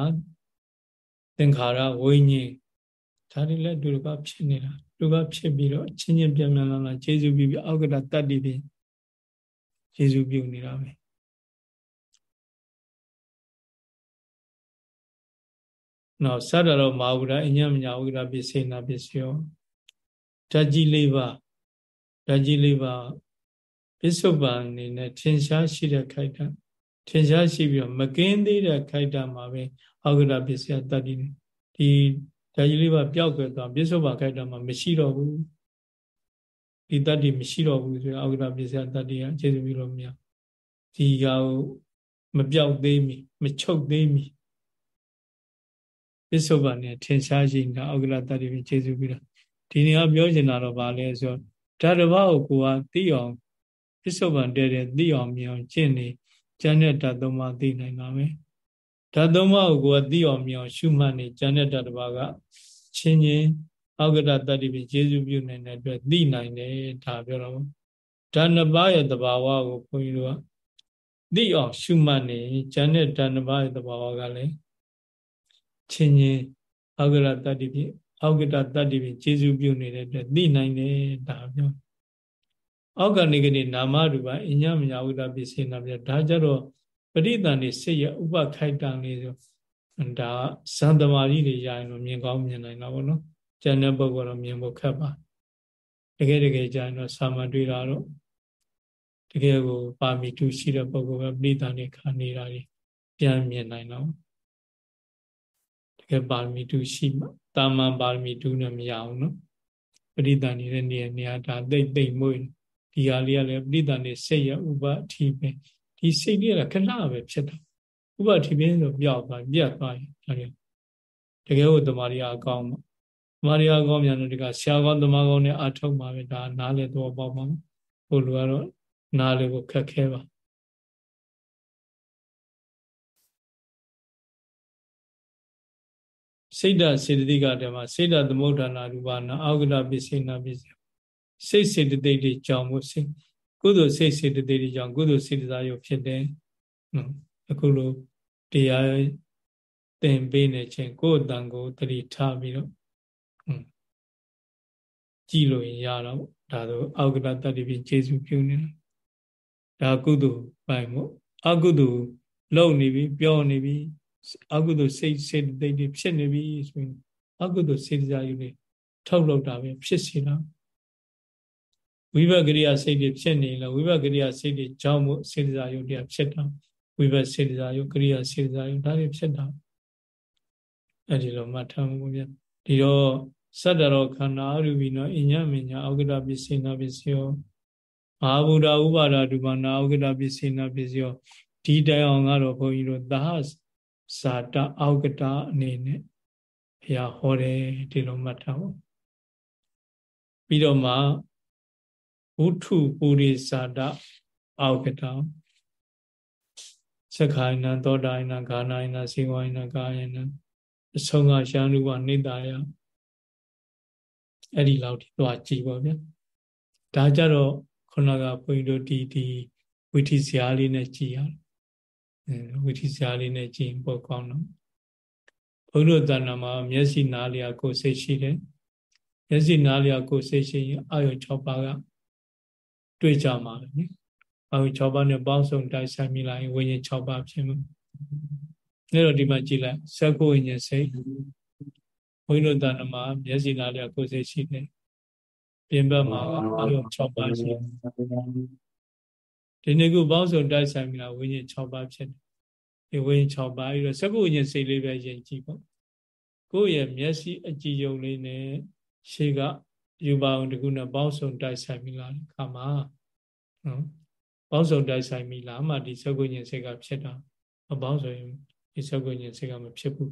သင်္ခါရဝိညာဉ်ဒါတွေလည်းဒုက္ခဖြစ်နေတာဒုက္ခဖြစ်ပြီးတော့ချင်းချင်းပြန်ပြန်လာလာခြေစုပြီးပြီးအောက်ကတတ္တိပြီးခြေစုပြုနေတာပဲ နောက်စတရောမာဝရအညမညာဝိရပစ္စေနာပစ္စယောဓာကြီးလေးပါဓာကြီးလေးပါပစ္စုပန်အနေနဲ့ထင်ရှားရှိတဲ့ခိုက်တာထင်ရှားရှိပြီးတော့မကင်းသေးတဲ့ခိုက်တာမှာပဲအောက်ကရပစ္စယတတ္တိဒီဓာကြီးလေးပါပျောက်ကွယ်သွားပစ္စုပန်ခိုက်တာမှာမရှိတော့ဘူးဒီတတ္တိမရှိတော့ဘူးဆိုရင်အောက်ကရပစ္စယတတ္တိကအခြေစုပြီးလို့မရဒီဟာကိုမပြောက်သေးမီမချုပ်သေးမီ ပစ္စုပန်နဲ့ထင်ရှားရှိနေတာအောက်ကလတ္တိပဲခြေစုပြီးတော့ဒီနေရာပြောချင်တာတော့ဗာလဲဆိုဓာတ်တစ်ပါးကိုကိုကသိအောင်ပစ္စုပန်တည်းတည်းသိအောင်မြင်အောင်ကျင့်နေကျန်တဲ့ဓာတ်သုံးပါးသိနိုင်တာပဲဓာတ်သုံးပါးကိုကိုကသိအောင်မြင်အောင်ရှုမှတ်နေကျန်တဲ့ဓာတ်တစ်ပါးကချင်းချင်းအောက်ကတတ္တိပဲခြေစုပြုနိုင်တဲ့အတွက်သိနိုင်တယ်ဒါပြောတော့ဓာတ်နှစ်ပါးရဲ့သဘာဝကိုဘုန်းကြီးတို့ကသိအောင်ရှုမှတ်နေကျန်တဲ့ဓာတ်နှစ်ပါးရဲ့သဘာဝကလည်း ချင်းချင်းအောက်ကရတတ္တိဖြင့်အောက်ကတတတ္တိဖြင့်ကျေစုပြုနေတဲ့အတွက်သိနိုင်တယ်ဒါပြောအောက်ကနေကနေနာမရူပအညမညာဝိဒပိစေနာပြဒါကြတော့ပရိသန်နေစိတ်ရဥပခိုက်တံလေးဆိုဒါဇန်တမာကြီးတွေရရင်တော့မြင်ကောင်းမြင်နိုင်တာပေါ့နော်ကျန်တဲ့ပုဂ္ဂိုလ်တော့မြင်ဖို့ခက်ပါတကယ်တကယ်ကြာရင်တော့စာမတွေ့တာတော့တကယ်ကိုပါမီတူရှိတဲ့ပုဂ္ဂိုလ်ပဲပရိသန်နေခါနေတာတွေပြန်မြင်နိုင်တော့ ကဲပါရမီတူရှိမှတာမန်ပါရမီတူးနဲ့မရအောင်နော်ပရိသန်နေတဲ့နေရာနေရာဒါသိမ့်သိမ့်မွေးဒီဟာလေးကလည်းပရိသန်နေစိတ်ရဥပအထီးပဲဒီစိတ်လေးကခဏပဲဖြစ်တာဥပအထီးပဲဆိုပြောက်သွားပြတ်သွားရင်ဒါတွေတကယ်ကိုတမာရီအကောင်းမှာတမာရီအကောင်းမြန်တော့ဒီကဆရာကောင်းတမကောင်းနဲ့အထုတ်မှာပဲဒါနားလေတော့ပေါ့ပါဘုလိုကတော့နားလေကိုခက်ခဲပါ စိတ်ဓာတ်စေတသိက်ကတည်းမှာစိတ်ဓာတ်သမုဋ္ဌာနာရူပနာအောက်ကတပစ္စေနာပစ္စယစိတ်စေတသိက်တွေကြောင့်မို့စိတ်ကုသိုလ်စိတ်စေတသိက်တွေကြောင့်ကုသိုလ်စေတသာရုပ်ဖြစ်တယ်နော်အခုလိုတရားသင်ပေးနေခြင်းကိုယ်တန်ကိုတတိထားပြီးတော့ကြည်လို့ရတော့ဒါဆိုအောက်ကတတတ္တိပြကျေစုပြုနေတာဒါကုသိုလ်ပိုင်းမို့အကုသိုလ်လုံနေပြီပြောနေပြီ အကုသိုလ်စိတ်စေတသိက်တွေဖြစ်နေပြီဆိုရင်အကုသိုလ်စေတစာယူတွေထုတ်လုပ်တာပဲဖြစ်စီတာဝိဘကရိယာစိတ်တွေဖြစ်နေလားဝိဘကရိယာစိတ်တွေကြောင့်မို့စေတစာယုတ်တွေကဖြစ်တာဝိဘစေတစာယုတ်ကရိယာစေတစာယုတ်ဒါတွေဖြစ်တာအဲ့ဒီလိုမှတ်ထားမှုပြဒီတော့စတ္တရောခန္ဓာအရူပိနောအညမညာအောကတပစ္စေနာပစ္စယောမဟာဗုဒ္ဓဥပါဒဒုမနာအောကတပစ္စေနာပစ္စယောဒီတိုင်အောင်ကတော့ဘုန်းကြီးတို့သဟ ဇာတအောကတအနေနဲ့ဘုရားဟောတယ်ဒီလိုမှတ်ထားဖို့ပြီးတော့မှဝုထုပုရိဇာတအောကတသက္ခိုင်နသောတာယနဂာနာယနစေဝယနကာယနအဆုံးကရှမ်းလူကနေတာယအဲ့ဒီလောက်ထိသွားကြည့်ပါဗျာဒါကြတော့ခုနကဘုန်းကြီးတို့ဒီဒီဝိထီဇာလေးနဲ့ကြည်ရတယ် ဝိထီဇာလေးနဲ့ကြည်ပို့ကောင်းတော့ဘုန်းတို့တဏ္ဍာမှာမျက်စိနားလျာကိုစိတ်ရှိတယ်မျက်စိနားလျာကိုစိတ်ရှိရင်အာယု6ပါးကတွေ့ကြမှာပဲနိအာယု6ပါးနဲ့ပေါင်းစုံတိုက်ဆိုင်မိလာရင်ဝိညာဉ်6ပါးဖြစ်မှာအဲ့တော့ဒီမှာကြည့်လိုက်သက္ကုဝိညာဉ်စိတ်ဘုန်းတို့တဏ္ဍာမှာမျက်စိနားလျာကိုစိတ်ရှိတယ်ပြင်ဘက်မှာအာယု6ပါးရှိတယ် ဒီနေ့ခုပေါင်းစုံတိုက်ဆိုင်မိလာဝိညာဉ်6ပါးဖြစ်တယ်ဒီဝိညာဉ်6ပါးပြီးတော့သက္ကုဝိညာဉ်စိတ်လေးပဲယဉ်ကြည့်ပေါ့ကိုယ့်ရဲ့မျက်စိအကြည့်ယုံလေးနဲ့ရှေ့ကယူပါအောင်တခုနဲ့ပေါင်းစုံတိုက်ဆိုင်မိလာတဲ့အခါမှာနော်ပေါင်းစုံတိုက်ဆိုင်မိလာမှဒီသက္ကုညင်စိတ်ကဖြစ်တာမပေါင်းဆိုရင်ဒီသက္ကုညင်စိတ်ကမဖြစ်ဘူး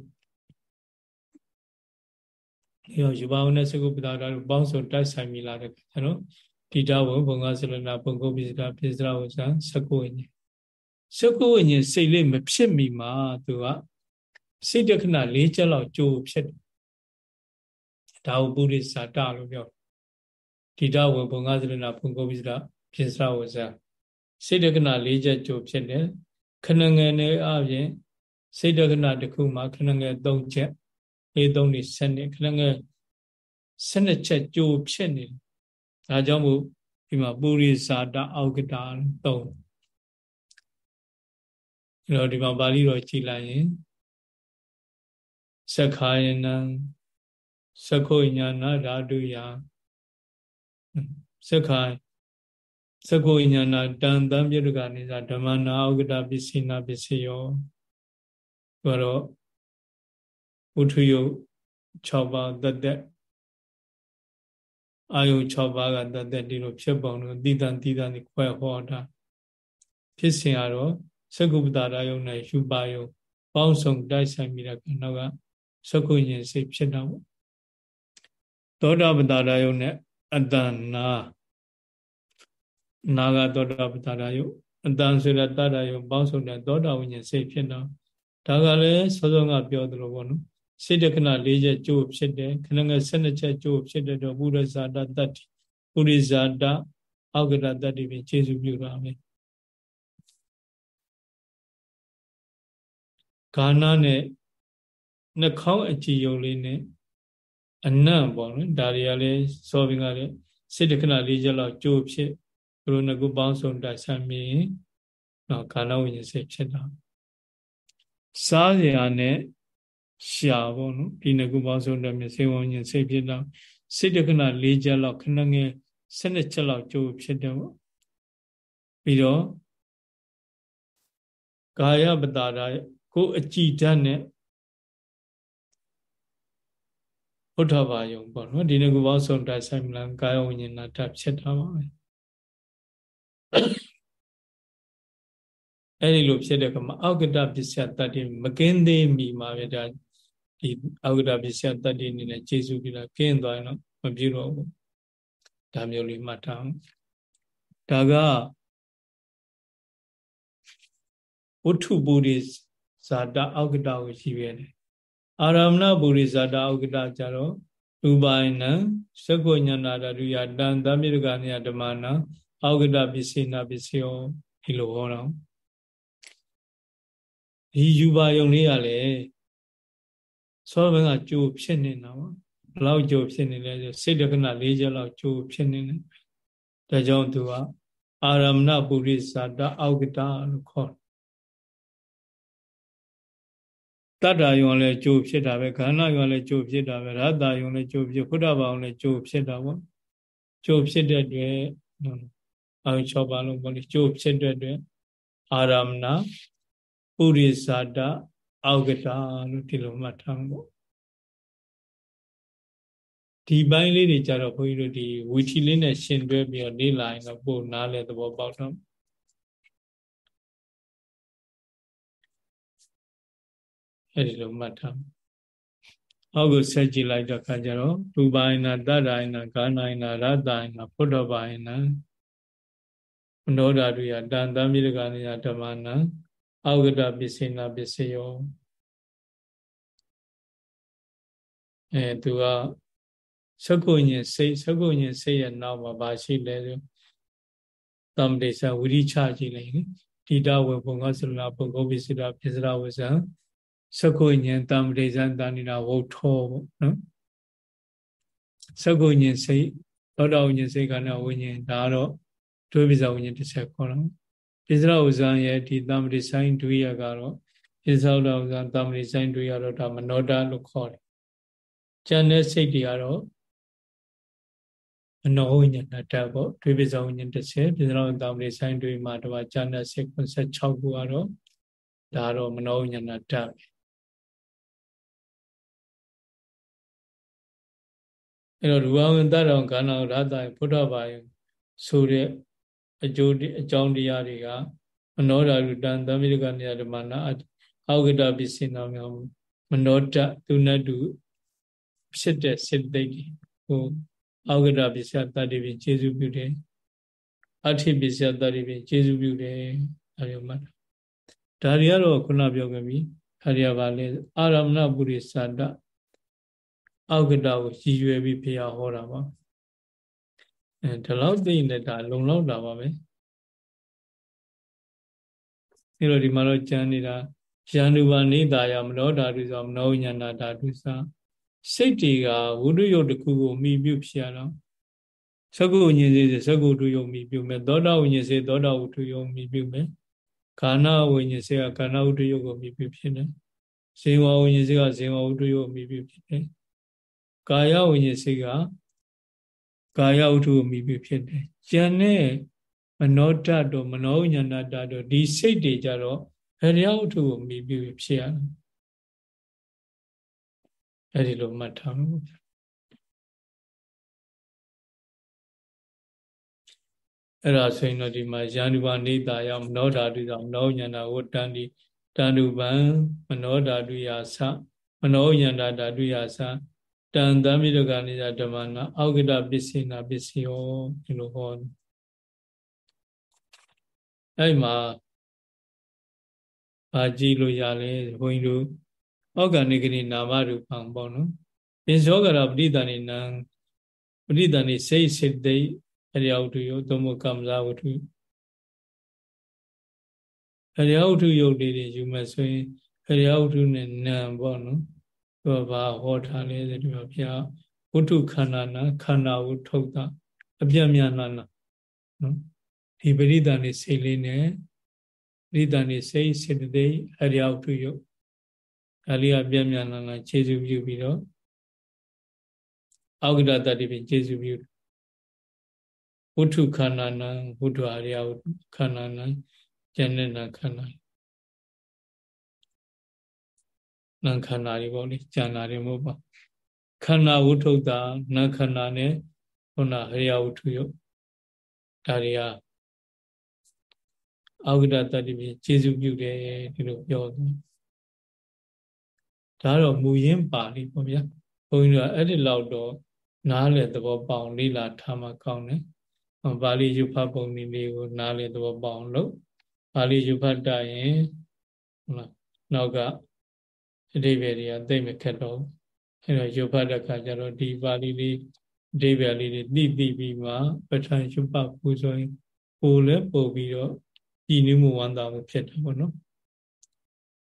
ဒီတော့ယူပါအောင်နဲ့သက္ကုပဒါတို့ပေါင်းစုံတိုက်ဆိုင်မိလာတဲ့အခါနော်တိ တဝဘုံကဆလနာပုံကုပိစတာပိစရာဝဇံသက္ကုညင်သက္ကုညင်စိတ်လေးမဖြစ်မီမှာသူကစိတ်တခဏ၄ချက်လောက်ကြိုးဖြစ်တယ်ဒါဟုပုရိသတလို့ပြောတိတဝဘုံကသရဏဘုံကိုပိစရာပြစ္ဆဝဇာစိတ်တက္ကနာ၄ချက်ကြိုဖြစ်တယ်ခဏငယ်နဲ့အပြင်စိတ်တက္ကနာတစ်ခုမှာခဏငယ်၃ချက်လေးသုံးနေ7နှစ်ခဏငယ်12ချက်ကြိုဖြစ်နေ ဒါကြောင့်မို့ဒီမှာပုရိသတအောက်ကတာ၃အဲ့တော့ဒီမှာပါဠိတော်ကြည်လိုက်ရင်သက္ခာယနံသက္ခုညာနာဓာတုယသက္ခာသက္ခုညာနာတန်တံပြုတ်ကနေသာဓမ္မနာဥက္ကတပစ္စိနာပစ္စယောဆိုတော့ဝုထုယု6ပါးတသက် အာယု6ပါးကတသက်ဒီလိုဖြစ်ပုံလို့တိတန်တိတန်ဒီခွဲဟောတာဖြစ်စဉ်ကတော့သက္ကုပ္ပတာရယုံနဲ့ယူပါယုံပေါင်းစုံတိုက်ဆိုင်ပြီးတော့နောက်ကသက္ကုညင်စိတ်ဖြစ်တော့သောတာပတ္တာယုံနဲ့အတ္တနာနာဂသောတာပတ္တာယုံအတ္တဆိုတဲ့တတ္တယုံပေါင်းစုံတဲ့သောတာဝိညာဉ်စိတ်ဖြစ်တော့ဒါကလည်းစောစောကပြောသလိုပေါ့နော် စိတ်တခဏ၄ချက်ကြိုးဖြစ်တယ်ခဏငယ်၁၂ချက်ကြိုးဖြစ်တဲ့တော့ပုရိဇာတတတ္တိပုရိဇာတအောက်ကတတတ္တိဖြင့်ခြေစုပြုတာပဲဂါနာနဲ့နှာခေါင်းအကြည်ယုံလေးနဲ့အနံ့ပေါ့နော်ဒါတွေကလည်းစောဘင်းကလည်းစိတ်တခဏ၄ချက်လောက်ကြိုးဖြစ်ဘုလိုငကုပေါင်းစုံတိုက်ဆံမြင်တော့ကာလဝိညာဉ်စိတ်ဖြစ်တာစားရနဲ့ ရှာပေါ့နော်ဒီငကုပေါင်းစုံတဲ့မြစေဝဉ္ဉ်စိတ်ဖြစ်တော့စိတ်တခဏ၄ချက်လောက်ခဏငယ်၁၂ချက်လောက်ကြိုးဖြစ်တယ်ပေါ့ပြီးတော့ကာယပတာရကိုအကြည်ဓာတ်နဲ့ုဒ္ဓဘာယုံပေါ့နော်ဒီနေ့ကဘောဆုံးတိုက်ဆိုင်မလားကာယဝိညာဏဓာတ်ဖြစ်တာပါပဲအဲ့ဒီလိုဖြစ်တဲ့ကမှာအောက်ကတပစ္စယတတ္တိမကင်းသေးမီမှာပဲဒါ ဒီအောက်ကတပစ္စယတတ္တိအနေနဲ့ခြေစုပြီးတော့ကင်းသွားရင်တော့မပြုတော့ဘူးဒါမျိုးလေးမှတ်ထားအောင်ဒါကဝဋ္ထုပုရိဇာတအောက်ကတကိုရှိပြတယ်အာရမဏပုရိဇာတအောက်ကတကြတော့ရူပိုင်နံသက္ကုညနာတရူယတန်သမိရကနိယဓမ္မနာအောက်ကတပစ္စေနာပစ္စယောဒီလိုဟောတော့ဒီယူပါယုံလေးကလည်း သောဘကကြိုးဖြစ်နေတာပေါ့ဘလောက်ကြိုးဖြစ်နေလဲဆိုစိတ်တက္ကနာ၄ချက်လောက်ကြိုးဖြစ်နေတယ်ဒါကြောင့်သူကအာရမဏပုရိသတာအောက်ကတာလို့ခေါ်တတ္တာယုံလည်းကြိုးဖြစ်တာပဲခန္ဓာယုံလည်းကြိုးဖြစ်တာပဲရတ္တယုံလည်းကြိုးဖြစ်ဘုဒ္ဓဘာဝလည်းကြိုးဖြစ်တာပေါ့ကြိုးဖြစ်တဲ့အတွက်အာရုံ၆ပါးလုံးပေါ့လေကြိုးဖြစ်တဲ့အတွက်အာရမဏပုရိသတာ အောက်ကတာလို့ဒီလိုမှတ်ထားဖို့ဒီပိုင်းလေးတွေကြတော့ဘုန်းကြီးတို့ဒီဝီထီလေးနဲ့ရှင်တွဲပြီးတော့နေလာရင်တော့ပို့နားလဲသဘောပေါက်တော့အဲ့ဒီလိုမှတ်ထားအောက်ကိုဆက်ကြည့်လိုက်တော့ခါကြတော့ရူပါယနာတတ္တယနာကာနာယနာရတ္တယနာဖုဒ္ဓဘာယနာမနောဓာတုယတန်တံမိရကနိယဓမ္မနာ အောက်ကတပစ္စေနာပစ္စယောအဲသူကသကုညင်စိတ်သကုညင်စိတ်ရဲ့နောက်မှာဘာရှိလဲဆိုတမ္တေသဝိရိချကြည့်လိုက်တိတဝေဘုံကသလနာပုဂ္ဂိုလ်ပိစိတာပိစရဝဇံသကုညင်တမ္တေသတဏိနာဝုထောပေါ့နော်သကုညင်စိတ်သောတာဝိညာဉ်စိတ်ကနာဝိညာဉ်ဒါတော့ဒုပိဇဝိညာဉ်တစ်ချက်ခေါ်တော့ ပိစရဝဇံရဲ့ဒီတမ္တေဆိုင်ဒုရကတော့ပိစရဝဇံတမ္တေဆိုင်ဒုရတော့ဒါမနောတလို့ခေါ်တယ်ကျန်တဲ့စိတ်တွေကတော့အနောဝိညာဏတတ်ပေါ့တွေးပဇောဝိညာဉ်30ပြည်တော်တောင်လေးဆိုင်တွေမှာတပါးကျန်တဲ့စိတ်56ခုကတော့ဒါတော့မနောဝိညာဏတတ်ပဲအဲ့တော့ရူပဝင်တတော်ခန္ဓာရတ္တဘုဒ္ဓဘာယဆိုတဲ့ အကျိုးအကြောင်းတရားတွေကမနောဓာရုတံသမိရကနေဓမ္မနာအောက်ကတပစ္စေနာမြောမနောတသူနတုဖြစ်တဲ့စေတသိက်ကိုအောက်ကတပစ္စယတတ္တိဖြင့်ခြေစုပြုတယ်အထိပစ္စယတတ္တိဖြင့်ခြေစုပြုတယ်ဒါရောမှတ်ဒါတွေကတော့ခုနပြောခဲ့ပြီဒါတွေကပါလေအာရမဏပုရိသတအောက်ကတကိုရည်ရွယ်ပြီးဖျားဟောတာပါ အဲဒီလောက်သိရင်ဒါလုံလောက်တာပါပဲအဲလိုဒီမှာတော့ကျမ်းနေတာယန္တုပါနေတာယမနောဓာတုဆိုမနောဉာဏဓာတုစာစိတ်တွေကဝိတုယုတ်တစ်ခုကိုမိပြုဖြစ်ရတော့သကုဝိညာဉ်စေသကုတုယုတ်မိပြုမယ်သောတာဝိညာဉ်စေသောတာဝိတုယုတ်မိပြုမယ်ခန္ဓာဝိညာဉ်စေကခန္ဓာဝိတုယုတ်ကိုမိပြုဖြစ်တယ်ဇေဝဝိညာဉ်စေကဇေဝဝိတုယုတ်မိပြုဖြစ်တယ်ကာယဝိညာဉ်စေက ကာယဝိတုမိပြုဖြစ်တယ်ဉာဏ်နဲ့မနောတတ်တို့မနောဉာဏတတ်တို့ဒီစိတ်တွေကြတော့ဟရိယဝိတုကိုမိပြုဖြစ်ရတယ်အဲ့ဒီလိုမှတ်ထားလို့အဲ့ဒါဆိုရင်တော့ဒီမှာယန္တုပါနေတာယမနောဓာတုသောမနောဉာဏဝတ္တန္တိတန္တုပံမနောဓာတုယာသမနောဉာဏဓာတုယာသ တန်တမိရကနိယဓမ္မနာအောက်ကတပစ္စေနာပစ္စယောဒီလိုဟောအဲ့မှာဘာကြည့်လို့ရလဲဘုန်းကြီးတို့ဩဃနိဂရိနာမရူပံပေါ့နော်ပိဇောကရပဋိသန္ဓေနံပဋိသန္ဓေစိတ်စေတိအရိယဝတ္ထုယောသမကမ္မဇဝတ္ထုအရိယဝတ္ထုယုတ်လေးတွေယူမယ်ဆိုရင်အရိယဝတ္ထုနဲ့နံပေါ့နော် သူကဘာဟောထားလဲဆိုဒီမှာဘုရားဝတ္ထုခန္ဓာနာခန္ဓာဝုထုတ်တာအပြတ်များနာနာနော်ဒီပရိသန္ဓေစိတ်လေးနဲ့ပရိသန္ဓေစိတ်စေတသိက်အရိယဝတ္ထုယုတ်ဒါလေးကပြည့်မြန်လာလာခြေစုပြုပြီးတော့အောက်ကတတတိဖြင့်ခြေစုပြုဝုထုခန္ဓာနံဝုထုအရိယဝုခန္ဓာနံဉာဏ်နဲ့ခန္ဓာ နံခန္ဓာတွေပေါ့လေဉာဏ်နာတွေမဟုတ်ပါခန္ဓာဝုထုတာနာခန္ဓာနဲ့ခုနဟရိယဝုထုယဒါတွေကအာဝိဒတတ္တိပြကျေစုပြုတယ်ဒီလိုပြောတယ်ဒါတော့မူရင်းပါဠိပေါ့ဗျာဘုန်းကြီးတို့အဲ့ဒီလောက်တော့နားလေသဘောပေါအောင်လေ့လာထားမှကောင်းတယ်ပါဠိယူဖတ်ပုံနည်းလေးကိုနားလေသဘောပေါအောင်လို့ပါဠိယူဖတ်တရင်ဟုတ်လားနောက်က အဓိပ္ပာယ်တွေကသိမခက်တော့အဲ့တော့ယူဖတ်တဲ့အခါကျတော့ဒီပါဠိလေးအဓိပ္ပာယ်လေးတွေသိသိပြီးမှပဋ္ဌာန်းယူဖတ်ပူဆိုရင်ပို့လဲပို့ပြီးတော့ဤနည်းမှုဝန္တာမှုဖြစ်တယ်ပေါ့နော်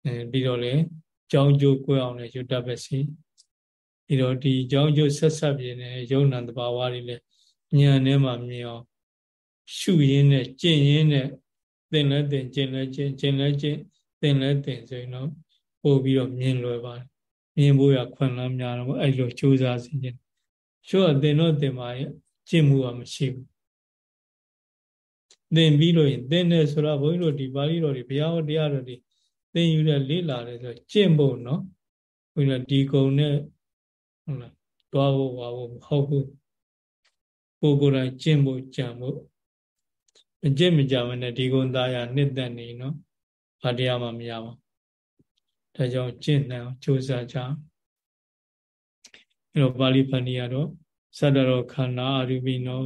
အဲပြီးတော့လေကြောင်းကျိုးကိုအောင်လည်းယူတတ်ပါစီပြီးတော့ဒီကြောင်းကျိုးဆက်ဆက်ပြင်းတဲ့ယုံနာတဘာဝတွေလည်းဉာဏ်ထဲမှာမြင်အောင်ရှုရင်းနဲ့ကျင့်ရင်းနဲ့သင်လဲသင်ကျင့်လဲကျင့်ကျင့်လဲကျင့်သင်လဲသင်ဆိုရင်တော့ ပို့ပြီးတော့မြင်လွယ်ပါတယ်မြင်ဖို့ရခွင့်လန်းများတော့အဲ့လိုကြိုးစားစီခြင်းရှုအသင်တော့သင်ပါရဲ့ကျင့်မှုကမရှိဘူးသင်ပြီးလို့ရင်သင်တယ်ဆိုတော့ဘုန်းကြီးတို့ဒီပါဠိတော်တွေဘုရားဟောတရားတော်တွေသင်ယူတဲ့လေ့လာတယ်ဆိုကျင့်ဖို့နော်ဘုန်းကြီးတို့ဒီကုံနဲ့ဟုတ်လားတွားဖို့ပါဖို့မဟုတ်ဘူးကိုယ်ကိုယ်တိုင်ကျင့်ဖို့ကြံဖို့မကျင့်မကြမနဲ့ဒီကုံသားရနှစ်သက်နေနော်ဘာတရားမှမရပါ ဒါကြောင့်ကျင့်နိုင်အောင်ကြိုးစားကြအဲ့တော့ပါဠိပဏိယတော့သတ္တရောခန္ဓာအရူပိနော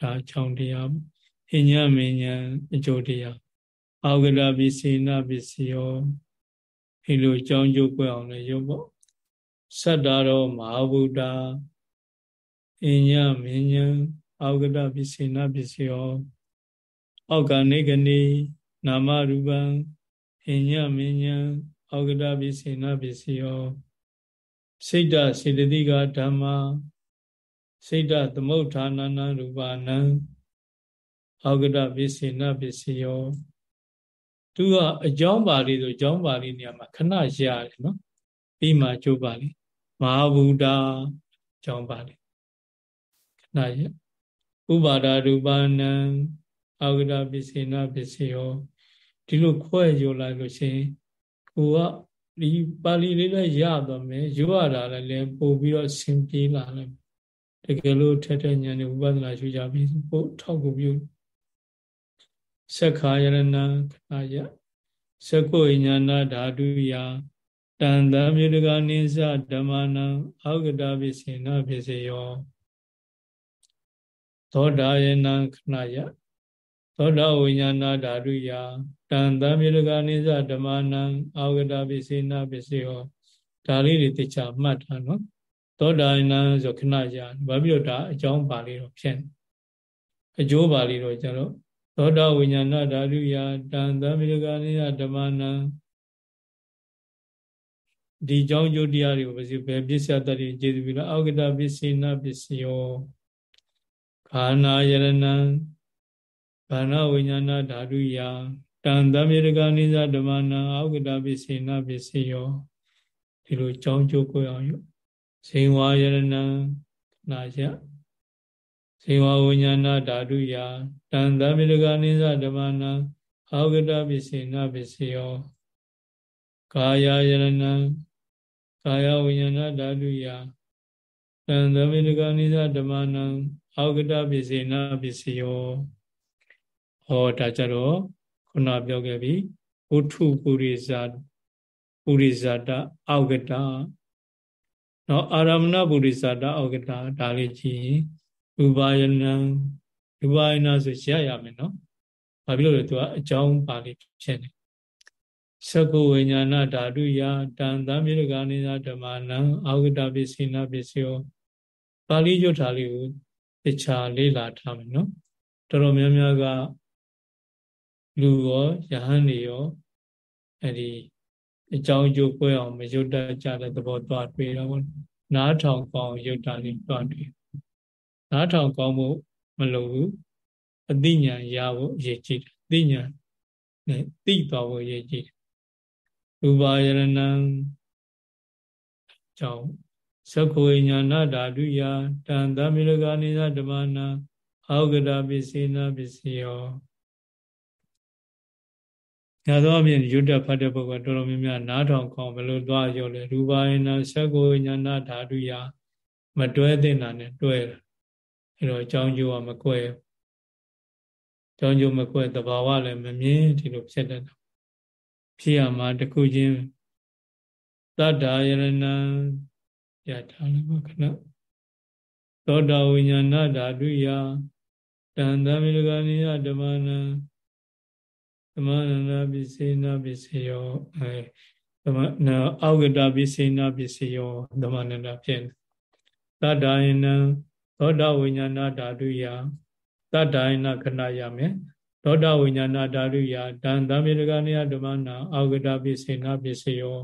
ဒါချောင်းတရားအညမဉ္ဇအကျိုးတရားအာဂရပိစေနပစ္စယောဒီလိုကြောင်းကျိုးကွယ်အောင်လည်းရုပ်ပေါ့သတ္တရောမဟာဗုဒ္ဓအညမဉ္ဇအာဂရပိစေနပစ္စယောအောက်ကနေကနေနာမရူပံအညမဉ္ဇ အောဂရပိစေနပစ္စယောစိတ်တစေတသိကဓမ္မာစိတ်တသမုဋ္ဌာနနရူပနံအောဂရပိစေနပစ္စယောသူကအကြောင်းပါဠိဆိုအကြောင်းပါဠိနေရာမှာခဏရတယ်နော်ပြီးမှကျိုးပါဠိမဟာဗုဒ္ဓအကြောင်းပါဠိခဏရဥပါဒရူပနံအောဂရပိစေနပစ္စယောဒီလိုခွဲယူလိုက်လို့ရှိရင် ကိုကဒီပါဠိလေးလည်းရသွားမယ်ရွရတာလည်းပို့ပြီးတော့ဆင်ပြေးလာတယ်တကယ်လို့ထက်ထက်ဉာဏ်နဲ့ဥပဒနာရှုကြပြီးပို့ထောက်ကူပြုသက္ခာယရဏခဏယသကုဉာဏဓာတုယတန်တမြေတကနိစ္စဓမ္မနံအောဂတပိစေနပိစေယောသောတာယနံခဏယ သောတာဝိညာဏဓာတုယတန်တမြေတကနိစ္စဓမ္မနံအောဂတပိစေနပိစေယောဒါလေးတွေသိချာမှတ်တာနော်သောတာယနံဆိုခဏကြာဘာဖြစ်လို့ဒါအကြောင်းပါဠိတော့ဖြစ်အကျိုးပါဠိတော့ကျတော့သောတာဝိညာဏဓာတုယတန်တမိရကနိယဓမ္မနံဒီကြောင့်ကျိုးတရားတွေကိုပဲဘယ်ပစ္စယတ္တိကျေစုပြီးတော့အောက်ကတပစ္စေနပစ္စယောခန္ဓာယရဏံ ခန္ဓာဝိညာဏဓာတုယတန်တမိရကနိယဓမ္မနံအောက်ကတပစ္စေနပစ္စယောဒီလိုကြောင်းကျိုးကိုအောင်ယူဇေဝယရဏံနာယဇေဝဝိညာဏဓာတုယတန်တမိလကနိသဓမ္မနာအာဂတပိစေနပိစေယောကာယယရဏံကာယဝိညာဏဓာတုယတန်တမိလကနိသဓမ္မနာအာဂတပိစေနပိစေယော ဟောဒါကြတော့ခုနပြောခဲ့ပြီဝုထုပုရိဇာပုရိဇာတအောဂတနော်အာရမဏပုရိဇာတအောဂတဒါလေးကြည့်ရူပါယနံရူပါယနာဆိုရရမယ်နော်ဘာဖြစ်လို့လဲသူကအကြောင်းပါဠိဖြစ်နေသကုဝိညာဏဓာတုယတန်တမြေကနိသဓမ္မနံအာဂတပစ္စိနာပစ္စယောပါဠိရွတ်ထားလေးကိုတခြားလေးလာထားမယ်နော်တော်တော်များများက လူရောယဟန်နေရောအဲ့ဒီအကြောင်းကျိုးပွဲအောင်မရွတ်တတ်ကြတဲ့သဘောသွားတွေ့တော့နားထောင်ကောင်းရွတ်တာလေးသွားတွေ့နားထောင်ကောင်းဖို့မလိုဘူးအသိဉာဏ်ရဖို့အရေးကြီးတယ်သိဉာဏ်နဲ့သိသွားဖို့အရေးကြီးတယ်ရူပါယရဏံကြောင့်သက္ခေညာဏဓာတုယတန်တမိလကနိသဓမ္မနာအောဂဒပစ္စေနပစ္စယော ညသောအပြင်ရွတ်တက်ဖတ်တဲ့ပုဂ္ဂိုလ်တော်တော်များများနားထောင်ကောင်းဘယ်လိုသွားရောလဲရူပါယနာသက္ခေညာဏဓာတုယမတွဲတဲ့နာနဲ့တွဲတာအဲတော့အကြောင်းကျိုးကမကွဲအကြောင်းကျိုးမကွဲသဘာဝလည်းမမြင်ဒီလိုဖြစ်တတ်တာဖြစ်ရမှာတခုချင်းတတ္တာယရဏံရထားလည်းမခဏသောတာဝိညာဏဓာတုယတန်တမိလကနိယဓမ္မနံ သမဏနာပိစေနာပိစေယောအဲသမနာအောက်ကတာပိစေနာပိစေယောသမဏနာဖြစ်တတ္တယနံသောတာဝိညာဏဓာတုယတတ္တယနခဏရမယ်သောတာဝိညာဏဓာတုယတန်တမိလကနိယဓမ္မနာအောက်ကတာပိစေနာပိစေယော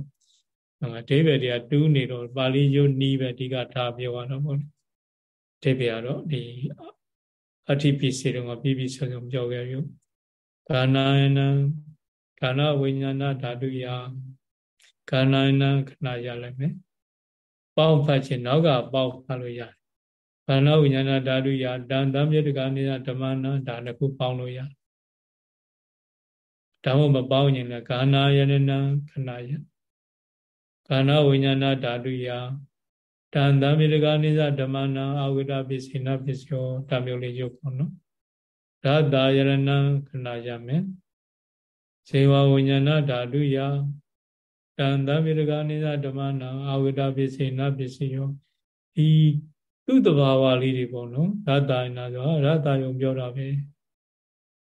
အဓိပ္ပာယ်တွေကတူးနေတော့ပါဠိယုတ်နီးပဲအဓိကထားပြောရတော့ပေါ့အဓိပ္ပာယ်ကတော့ဒီအဋ္ဌိပိစေတော့ပြပြဆုံးဆုံးပြောခဲ့ရုံ ကာနာယနံကာနဝိညာဏဓာတုယကာနာယနံခဏရလိုက်မယ်ပေါင်းဖတ်ခြင်းနောက်ကပေါင်းဖတ်လို့ရတယ်ကာနဝိညာဏဓာတုယတန်တံမြေတကာနိယဓမ္မနာဒါတစ်ခုပေါင်းလို့ရတယ်ဒါမှမပေါင်းရင်လည်းကာနာယနံခဏရကာနဝိညာဏဓာတုယတန်တံမြေတကာနိယဓမ္မနာအာဝိဒပိစိနာပစ္စယောဒါမျိုးလေးရုပ်ပေါ့နော် ဓာတာယရဏံခဏရမယ်ဇေဝဝိညာဏဓာတုယတန်တမိရကနိသဓမ္မနာအာဝိဒပိစေနပစ္စယောဒီသူ့တဘာဝလေးတွေပေါ့နော်ဓာတာယနာဆိုရတာယုံပြောတာပဲ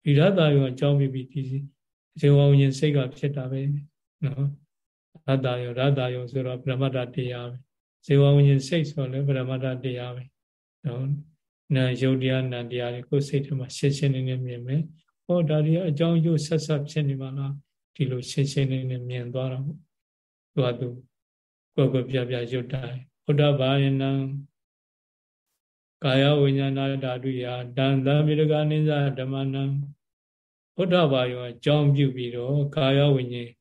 ဒီဓာတာယုံအကြောင်းပြပြီးဒီဇေဝဝိညာဉ်စိတ်ကဖြစ်တာပဲနော်ဓာတာယုံဓာတာယုံဆိုတော့ပရမတ္တတရားပဲဇေဝဝိညာဉ်စိတ်ဆိုလည်းပရမတ္တတရားပဲနော် နာယုတ်တရားနာတရားတွေကိုစိတ်ထဲမှာရှင်းရှင်းလင်းလင်းမြင်မယ်။ဟောဒါတွေအကြောင်းကျိုးဆက်ဆက်ဖြစ်နေပါလားဒီလိုရှင်းရှင်းလင်းလင်းမြင်သွားတာပေါ့။သူကသူကိုယ်ကိုပြပြယုတ်တိုင်းဘုဒ္ဓဘာယနံကာယဝိညာဏဓာတုယတန်တမိရကနိစ္စဓမ္မနံဘုဒ္ဓဘာယောအကြောင်းပြုပြီးတော့ကာယဝိညာဉ်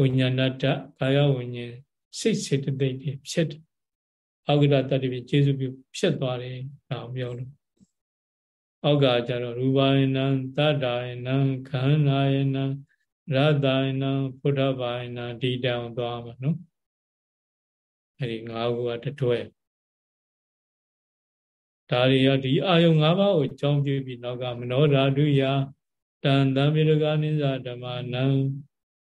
ဝိညာဏတ္တကာယဝိညာဉ်စိတ်စေတသိက်ဖြစ်တယ် အောက်ကတတ္တိပိကျေစုပြုဖြစ်သွားတယ်ဒါပြောလို့အောက်ကကျတော့ရူပယနံတတ္တယနံခန္ဓာယနံရတယနံဘုဒ္ဓဘာယနံဒီတောင်သွားမှာနော်အဲ့ဒီ၅ခုကတတွဲဒါတွေရဒီအာယုံ၅ပါးကိုကြောင်းပြပြီးနောက်ကမနောဓာတုယတန်တံပိရကနိစ္စဓမ္မနံ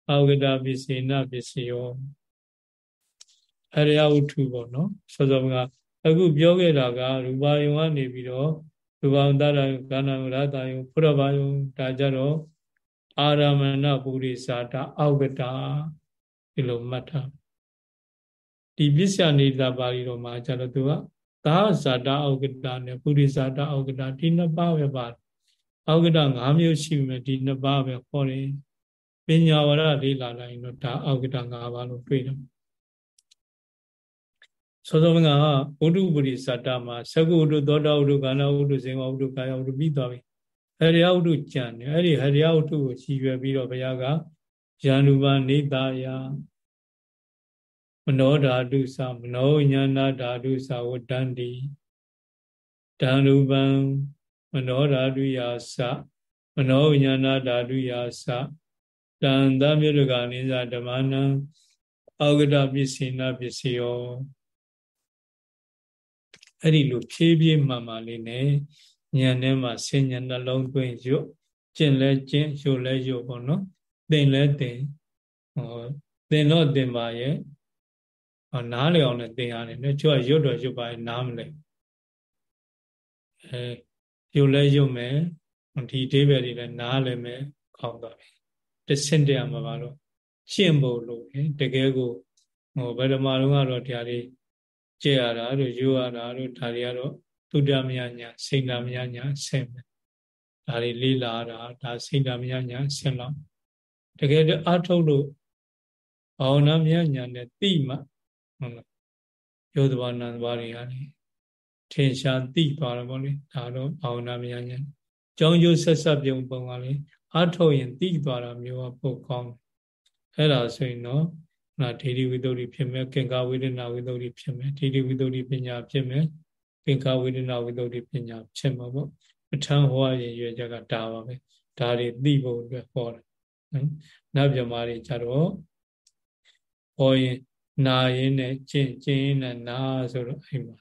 အောက်ကတပိစေနပစ္စယော အရိယဝတ္ထုပေါ့နော်စောစောကအခုပြောခဲ့တာကရူပါယုံကနေပြီးတော့ရူပံတရကန္နရတယုံဖုရဘာယုံဒါကြတော့အာရမဏပုရိသတာအောက်ကတာဒီလိုမှတ်ထားဒီပစ္စယနေတာပါဠိတော်မှာကျတော့သူကသာဇာတာအောက်ကတာနဲ့ပုရိသတာအောက်ကတာဒီနှစ်ပါးပဲပါအောက်ကတာ၅မျိုးရှိမယ်ဒီနှစ်ပါးပဲခေါ်တယ်ပညာဝရလေးလာလိုက်တော့ဒါအောက်ကတာ၅ပါးလို့တွေ့တယ် စောစောကဝုဒ္ဓပုရိသတ္တမှာသကုဝုဒ္ဓသောတာဝုဒ္ဓကာဏဝုဒ္ဓဇင်ဝဝုဒ္ဓကာယဝုဒ္ဓပြီးသွားပြီဟရိယဝုဒ္ဓကြံတယ်အဲ့ဒီဟရိယဝုဒ္ဓကိုချီရွယ်ပြီးတော့ဘုရားကယန္နုပနေတယမနောဓာတုသမနောညာနာဓာတုသဝတ္တန္တိတံရူပံမနောဓာတုယာသမနောညာနာဓာတုယာသတံသမြေတကာနိသဓမ္မနံအောဂတပစ္စေနပစ္စယော အဲ့ဒီလိုဖြည်းဖြည်းမှန်မှန်လေးနဲ့ဉာဏ်ထဲမှာဆင်ញံနှလုံးသွင်းရွတ်ကျင့်လဲကျင့်ရွတ်လဲရွတ်ပေါ့နော်သင်လဲသင်ဟောသင်တော့သင်ပါရဲ့ဟောနားလည်အောင်လည်းသင်ရတယ်နော်ကျွတ်ရွတ်တော့ရွတ်ပါရဲ့နားမလဲအဲရွတ်လဲရွတ်မယ်ဒီအသေးပဲတွေလည်းနားလည်းမယ်ခေါင်းသွားပြီတဆင့်တရမှာပါတော့ရှင်းဖို့လို့တကယ်ကိုဟိုဗဒမာလုံးကတော့တရားတွေ ကြည့်ရတာတို့ယူရတာတို့ဒါတွေကတော့သုတ္တမယညာစိတ်ဓာမယညာဆင်ပဲဒါတွေလေးလာတာဒါစိတ်ဓာမယညာဆင်လောက်တကယ်တော့အထုတ်လို့ဘာဝနာမယညာနဲ့တိမှဟုတ်လားယောသဘာနန္ဒဘာတွေကနေထင်ရှားသိသွားတယ်ပေါ့လေဒါတော့ဘာဝနာမယညာကြောင်းကျိုးဆက်ဆက်ပြုံပုံကလေအထုတ်ရင်သိသွားတာမျိုးကပိုကောင်းတယ်အဲ့ဒါဆိုရင်တော့ နာဒိဋ္ဌိဝိတ္တုဖြစ်မယ်ကင်္ကာဝေဒနာဝိတ္တုဖြစ်မယ်ဒိဋ္ဌိဝိတ္တုပညာဖြစ်မယ်ကင်္ကာဝေဒနာဝိတ္တုပညာဖြစ်မှာပေါ့ပဋ္ဌာန်းဟောရရွယ်ချက်ကဒါပါပဲဒါတွေသိဖို့အတွက်ဟောတယ်နော်နတ်မြမာတွေကြတော့ဟောရင်နာရင်နဲ့ကျင့်ကျင့်ရင်နဲ့နာဆိုတော့အိမ်မှာ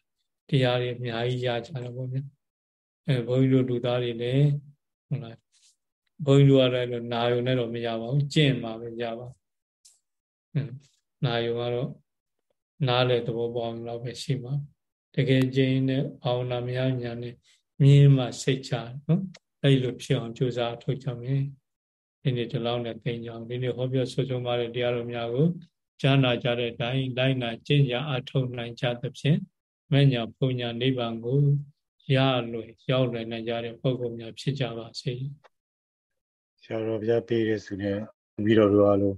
တရားတွေအများကြီးရကြတာပေါ့ဗျာအဲဘုန်းကြီးတို့လူသားတွေလည်းဟုတ်လားဘုန်းကြီးတို့ကတော့လို့နာယုံနဲ့တော့မရပါဘူးကျင့်မှာပဲရပါ နာယုံကတော့နားလေသဘောပေါက်လောက်ပဲရှိမှာတကယ်ကျင့်တဲ့ဘာဝနာမရညာနဲ့မြင်းမှစိတ်ချနော်အဲ့လိုဖြစ်အောင်ကြိုးစားထုတ်ကြမယ်ဒီနေ့ဒီလောက်နဲ့သိကြအောင်ဒီနေ့ဟောပြောဆွဆုံးပါတဲ့တရားတော်များကိုကြားနာကြတဲ့အတိုင်းလိုက်နာကျင့်ကြအထောက်နိုင်ကြသဖြင့်မညာဘုံညာနိဗ္ဗာန်ကိုရလွယ်ရောက်လွယ်နိုင်ကြတဲ့ပုဂ္ဂိုလ်များဖြစ်ကြပါစေဆရာတော်ဘုရားပေးတဲ့ဆုနဲ့ပြီးတော်တို့အားလုံး